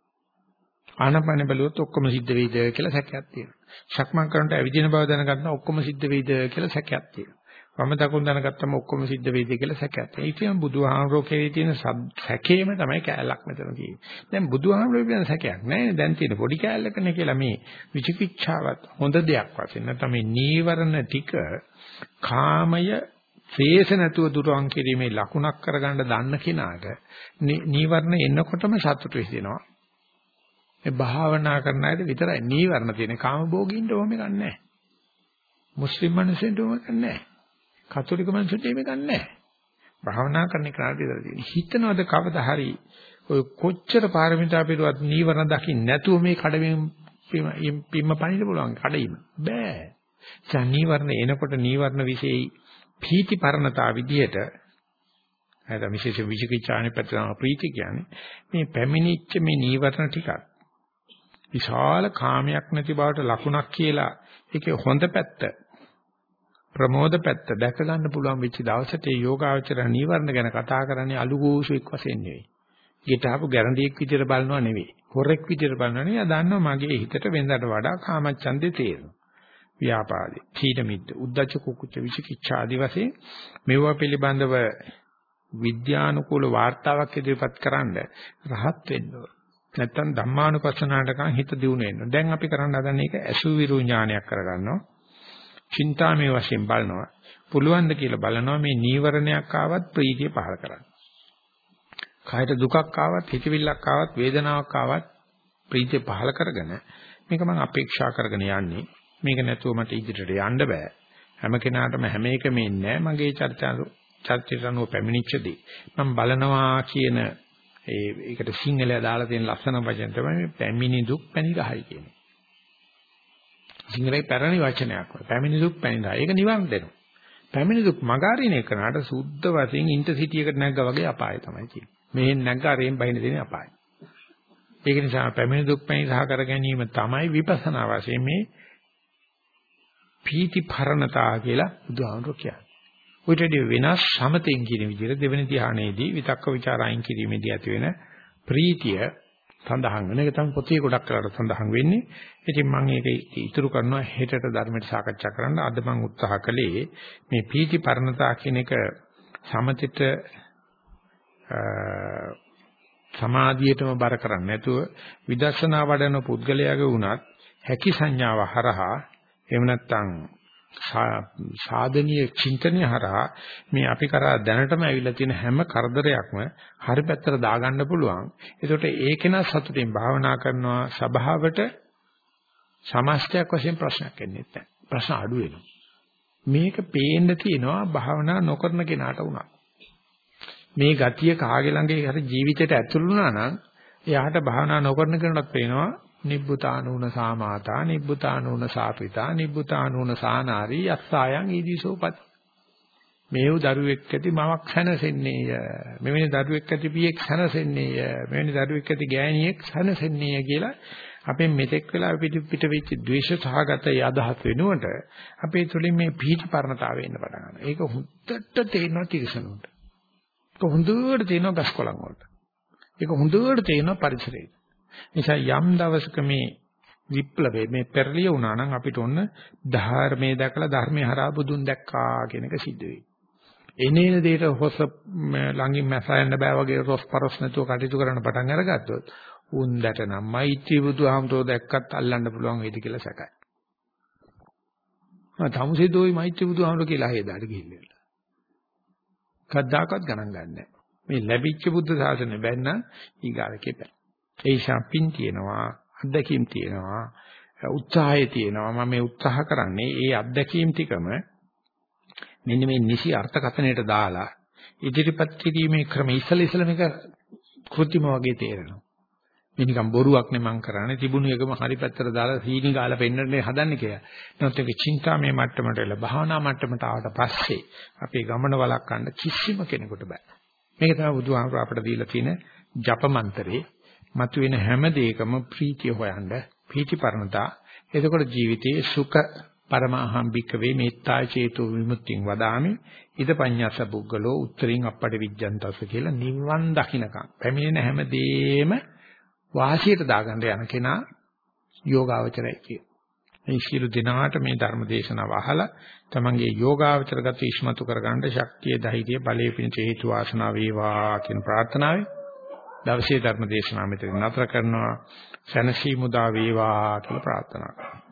Speaker 1: ආනාපානේ බලුවොත් ඔක්කොම සිද්ධ වෙයිද කියලා සැකයක් තියෙනවා. ශක්මන් කරනට ඇවිදින බව දැනගන්න ඔක්කොම සිද්ධ වෙයිද කියලා සැකයක් තියෙනවා. වම දකුණ දැනගත්තම ඔක්කොම සිද්ධ වෙයිද කියලා සැකයක්. ඒ කියන්නේ බුදුහාමුදුරෝ කෙරේ තියෙන සැකේම තමයි කැලක් මෙතන තියෙන්නේ. දැන් බුදුහාමුදුරෝ කියන සැකයක් නෑ. දැන් තියෙන පොඩි කැලලකනේ කියලා මේ විචිකිච්ඡාවත් හොඳ දෙයක් වශයෙන් නැත්නම් මේ නීවරණ ටික කාමය ශේෂ නැතුව දුරවන් කිරීමේ ලකුණක් කරගන්න දන්න කෙනාට නීවරණ එන්නකොටම සතුට වෙනවා. මේ භාවනා කරන අයට විතරයි නීවරණ තියෙන කාම භෝගින්ට ඕම එකක් නැහැ. මුස්ලිම් මිනිස්සුන්ට ඕම එකක් නැහැ. කතෝලික මිනිස්සුන්ට මේක නැහැ. භාවනා කරන එකට විතර තියෙන. හිතනවද කවදා හරි ඔය කොච්චර පාරමිතා පිරුවත් නීවරණ දකින්න නැතුව මේ කඩමින් පිම්ම පනින්න පුළුවන් කඩීම. බෑ. දැන් නීවරණ එනකොට නීවරණ વિશેයි පීති පරණතා විදියට නැත්නම් විශේෂ විචිකිච්ඡානේ පැත්තම ප්‍රීති කියන්නේ මේ පැමිණිච්ච මේ නීවරණ ටිකක් විශාල කාමයක් නැති බවට ලකුණක් කියලා ඒකේ හොඳ පැත්ත ප්‍රමෝද පැත්ත දැක ගන්න පුළුවන් වෙච්ච දවසට ඒ යෝගාචර නීවරණ ගැන කතා කරන්නේ අලුගෝසුෙක් වශයෙන් නෙවෙයි. ගෙටහපු ගැරන්ඩියෙක් විදියට බලනවා නෙවෙයි. හොරෙක් විදියට බලනවා නෙවෙයි. දන්නවා මගේ හිතට වෙනදාට වඩා කාමච්ඡන්දේ තේරෙනවා. ව්‍යාපාදේ, චීන මිද්ද, උද්දච්ච කුකුච්ච විචිකිච්ඡා ආදි වශයෙන් මේවා පිළිබඳව විද්‍යානුකූල වාර්තාවක් ඉදිරිපත් කරන්න රහත් වෙන්න ඕන. නැත්තම් ධම්මානුපස්සනාටකන් හිත දියුණු වෙන්න. දැන් අපි කරන්න හදන්නේ ඒක අසුවිරු ඥානයක් කරගන්නවා. චින්තාමේ වශයෙන් බලනවා. පුළුවන් ද කියලා බලනවා මේ නීවරණයක් ආවත් ප්‍රීතිය පහල කරන්න. කායට දුකක් ආවත්, හිතවිල්ලක් ආවත්, වේදනාවක් ආවත් ප්‍රීතිය පහල කරගෙන මේක මම අපේක්ෂා කරගෙන යන්නේ. මේක නැතුව මට ඉදිරියට යන්න බෑ. හැම කෙනාටම හැම එකම ඉන්නේ මගේ චර්චාරු චර්චිත අනුව පැමිණිච්ච දේ. මම බලනවා කියන ඒ ඒකට සිංහලයා දාලා තියෙන ලස්සන වචන තමයි පැමිණි දුක් පැණි ගහයි කියන්නේ. සිංහලයේ පැරණි වචනයක්. පැමිණි දුක් පැනිරා. ඒක නිවන් දෙනවා. පැමිණි දුක් මගාරින එකනට සුද්ධ වශයෙන් ඉන්ටර්සිටි එකට නැග්ගා වගේ අපාය තමයි තියෙන්නේ. මෙහෙන් නැග්ගා රේන් බහින දෙන්නේ අපාය. ඒක නිසා පැමිණි දුක් පැනිරා කර ගැනීම තමයි විපස්සනා වශයෙන් මේ පීති පරණතා කියලා බුදුහාමුදුරුවෝ කියන්නේ. උවිතදී වෙනස් සමතෙන් කියන විදිහට දෙවෙනි ධ්‍යානයේදී විතක්ක ਵਿਚාර අයින් කිරීමේදී ඇති වෙන ප්‍රීතිය සඳහන් වෙන එක තමයි පොතේ ගොඩක් කරලා සඳහන් වෙන්නේ. ඉතින් මම ඒක ඉතුරු කරනවා හෙටට ධර්මයට සාකච්ඡා කරන්න. අද මම උත්සාහ කළේ මේ පීති පරණතා කියන එක සමතිත සමාධියටම බර කරන්නේ නැතුව විදර්ශනා වඩන පුද්ගලයාගේ වුණත් හැකි සංඥාව හරහා එහෙම නැත්නම් සාධනීය චින්තනය හරහා මේ අපි කරා දැනටම ඇවිල්ලා තියෙන හැම කරදරයක්ම හරි පැත්තට දාගන්න පුළුවන්. ඒකට ඒකේන සතුටින් භාවනා කරනවා සබාවට සමස්තයක් වශයෙන් ප්‍රශ්නයක් එන්නේ නැහැ. ප්‍රශ්න අඩු වෙනවා. මේක පේන්න තියෙනවා භාවනා නොකරන කෙනාට උනා. මේ ගතිය කාගේ ළඟේ හරි ජීවිතයට ඇතුළු වුණා නම් එයාට භාවනා නොකරන කෙනාට පේනවා නිබ්බුතානූන සාමාතා නිබ්බුතානූන සාපිතා නිබ්බුතානූන සානාරී අස්සායන් ඊදිසෝපත් මේව දරුවෙක් ඇති මවක් සැනසෙන්නේය මෙවැනි දරුවෙක් ඇති පියෙක් සැනසෙන්නේය මෙවැනි දරුවෙක් ඇති ගෑණියෙක් සැනසෙන්නේය කියලා අපෙන් මෙතෙක් වෙලා පිට පිට වෙච්ච ද්වේෂ සහගත යදහත් වෙනුවට අපේ තුලින් මේ පීති පරණතාවය එන්න පටන් ගන්නවා. ඒක හුද්දට තේනවා තිරසනුන්ට. ඒක හොඳට තේනවා ගස්කොලන් වලට. ඒක හොඳට තේනවා පරිසරයට. නිසා යම් දවසක මේ විප්ලවයේ මේ පෙරලිය වුණා නම් අපිට ඔන්න ධර්මයේ දැකලා ධර්මයේ හරහා බුදුන් දැක්කා කියන එක සිද්ධ වෙයි. එනේන දෙයට හොස ළඟින් මැසයන්න බෑ වගේ රොස් පරස් නැතුව කටයුතු කරන්න පටන් අරගත්තොත් උන්දට නම් මෛත්‍රී බුදුහාමතෝ දැක්කත් අල්ලන්න පුළුවන් වේද කියලා සැකයි. ආ තමුසෙදෝයි මෛත්‍රී බුදුහාමතෝ කියලා හේදාට ගිහිල්ලා. කද්දාකවත් ගණන් ගන්නෑ. මේ ලැබිච්ච බුද්ධ ශාසනය බැන්න ඊගාරකේ බෑ. ඒ ශාපින් තියෙනවා, අත්දැකීම් තියෙනවා, උත්සාහය තියෙනවා. මම මේ උත්සාහ කරන්නේ ඒ අත්දැකීම් ටිකම මෙන්න මේ නිසි අර්ථකථනයට දාලා ඉදිරිපත් කිරීමේ ක්‍රම ඉස්සල ඉස්සල මේක කෘත්‍රිම වගේ තේරෙනවා. මේ නිකන් බොරුවක් නේ මං කරන්නේ තිබුණු එකම හරි පැත්තට දාලා සීනි ගාලා පෙන්නන්නේ හදන්නේ කියලා. නැත්නම් ඒක චින්තාමය මට්ටමට එලා භාවනා මට්ටමට ආවට පස්සේ අපේ ගමන වළක්වන්න කිසිම කෙනෙකුට බෑ. මේක තමයි බුදුහාමුදුර අපිට දීලා තියෙන ජප මන්ත්‍රේ. මතුවෙන හැම දෙයකම ප්‍රීතිය හොයන්න, ප්‍රීතිපරණතා. එතකොට ජීවිතයේ සුඛ පරමහම් භික්කවේ මෙත්තා චේතෝ විමුක්තිං වදාමි ඉද පඤ්ඤාස පුද්ගලෝ උත්තරින් අපට විජ්ජන්තස කියලා නිවන් දකින්නකම් පැමිණෙන හැමදේම වාසියට දාගන්න යන කෙනා යෝගාවචරයි කිය. මේ සියලු දිනාට මේ ධර්ම දේශනාව අහලා තමන්ගේ යෝගාවචරගත ඉස්මතු කරගන්න ශක්තිය ධෛර්යය බලය පිණිස හේතු වාසනා වේවා කියන ප්‍රාර්ථනාවයි දවසේ ධර්ම දේශනාව මෙතන නතර කරනවා. සැනසීම උදා වේවා කියලා ප්‍රාර්ථනා කරනවා.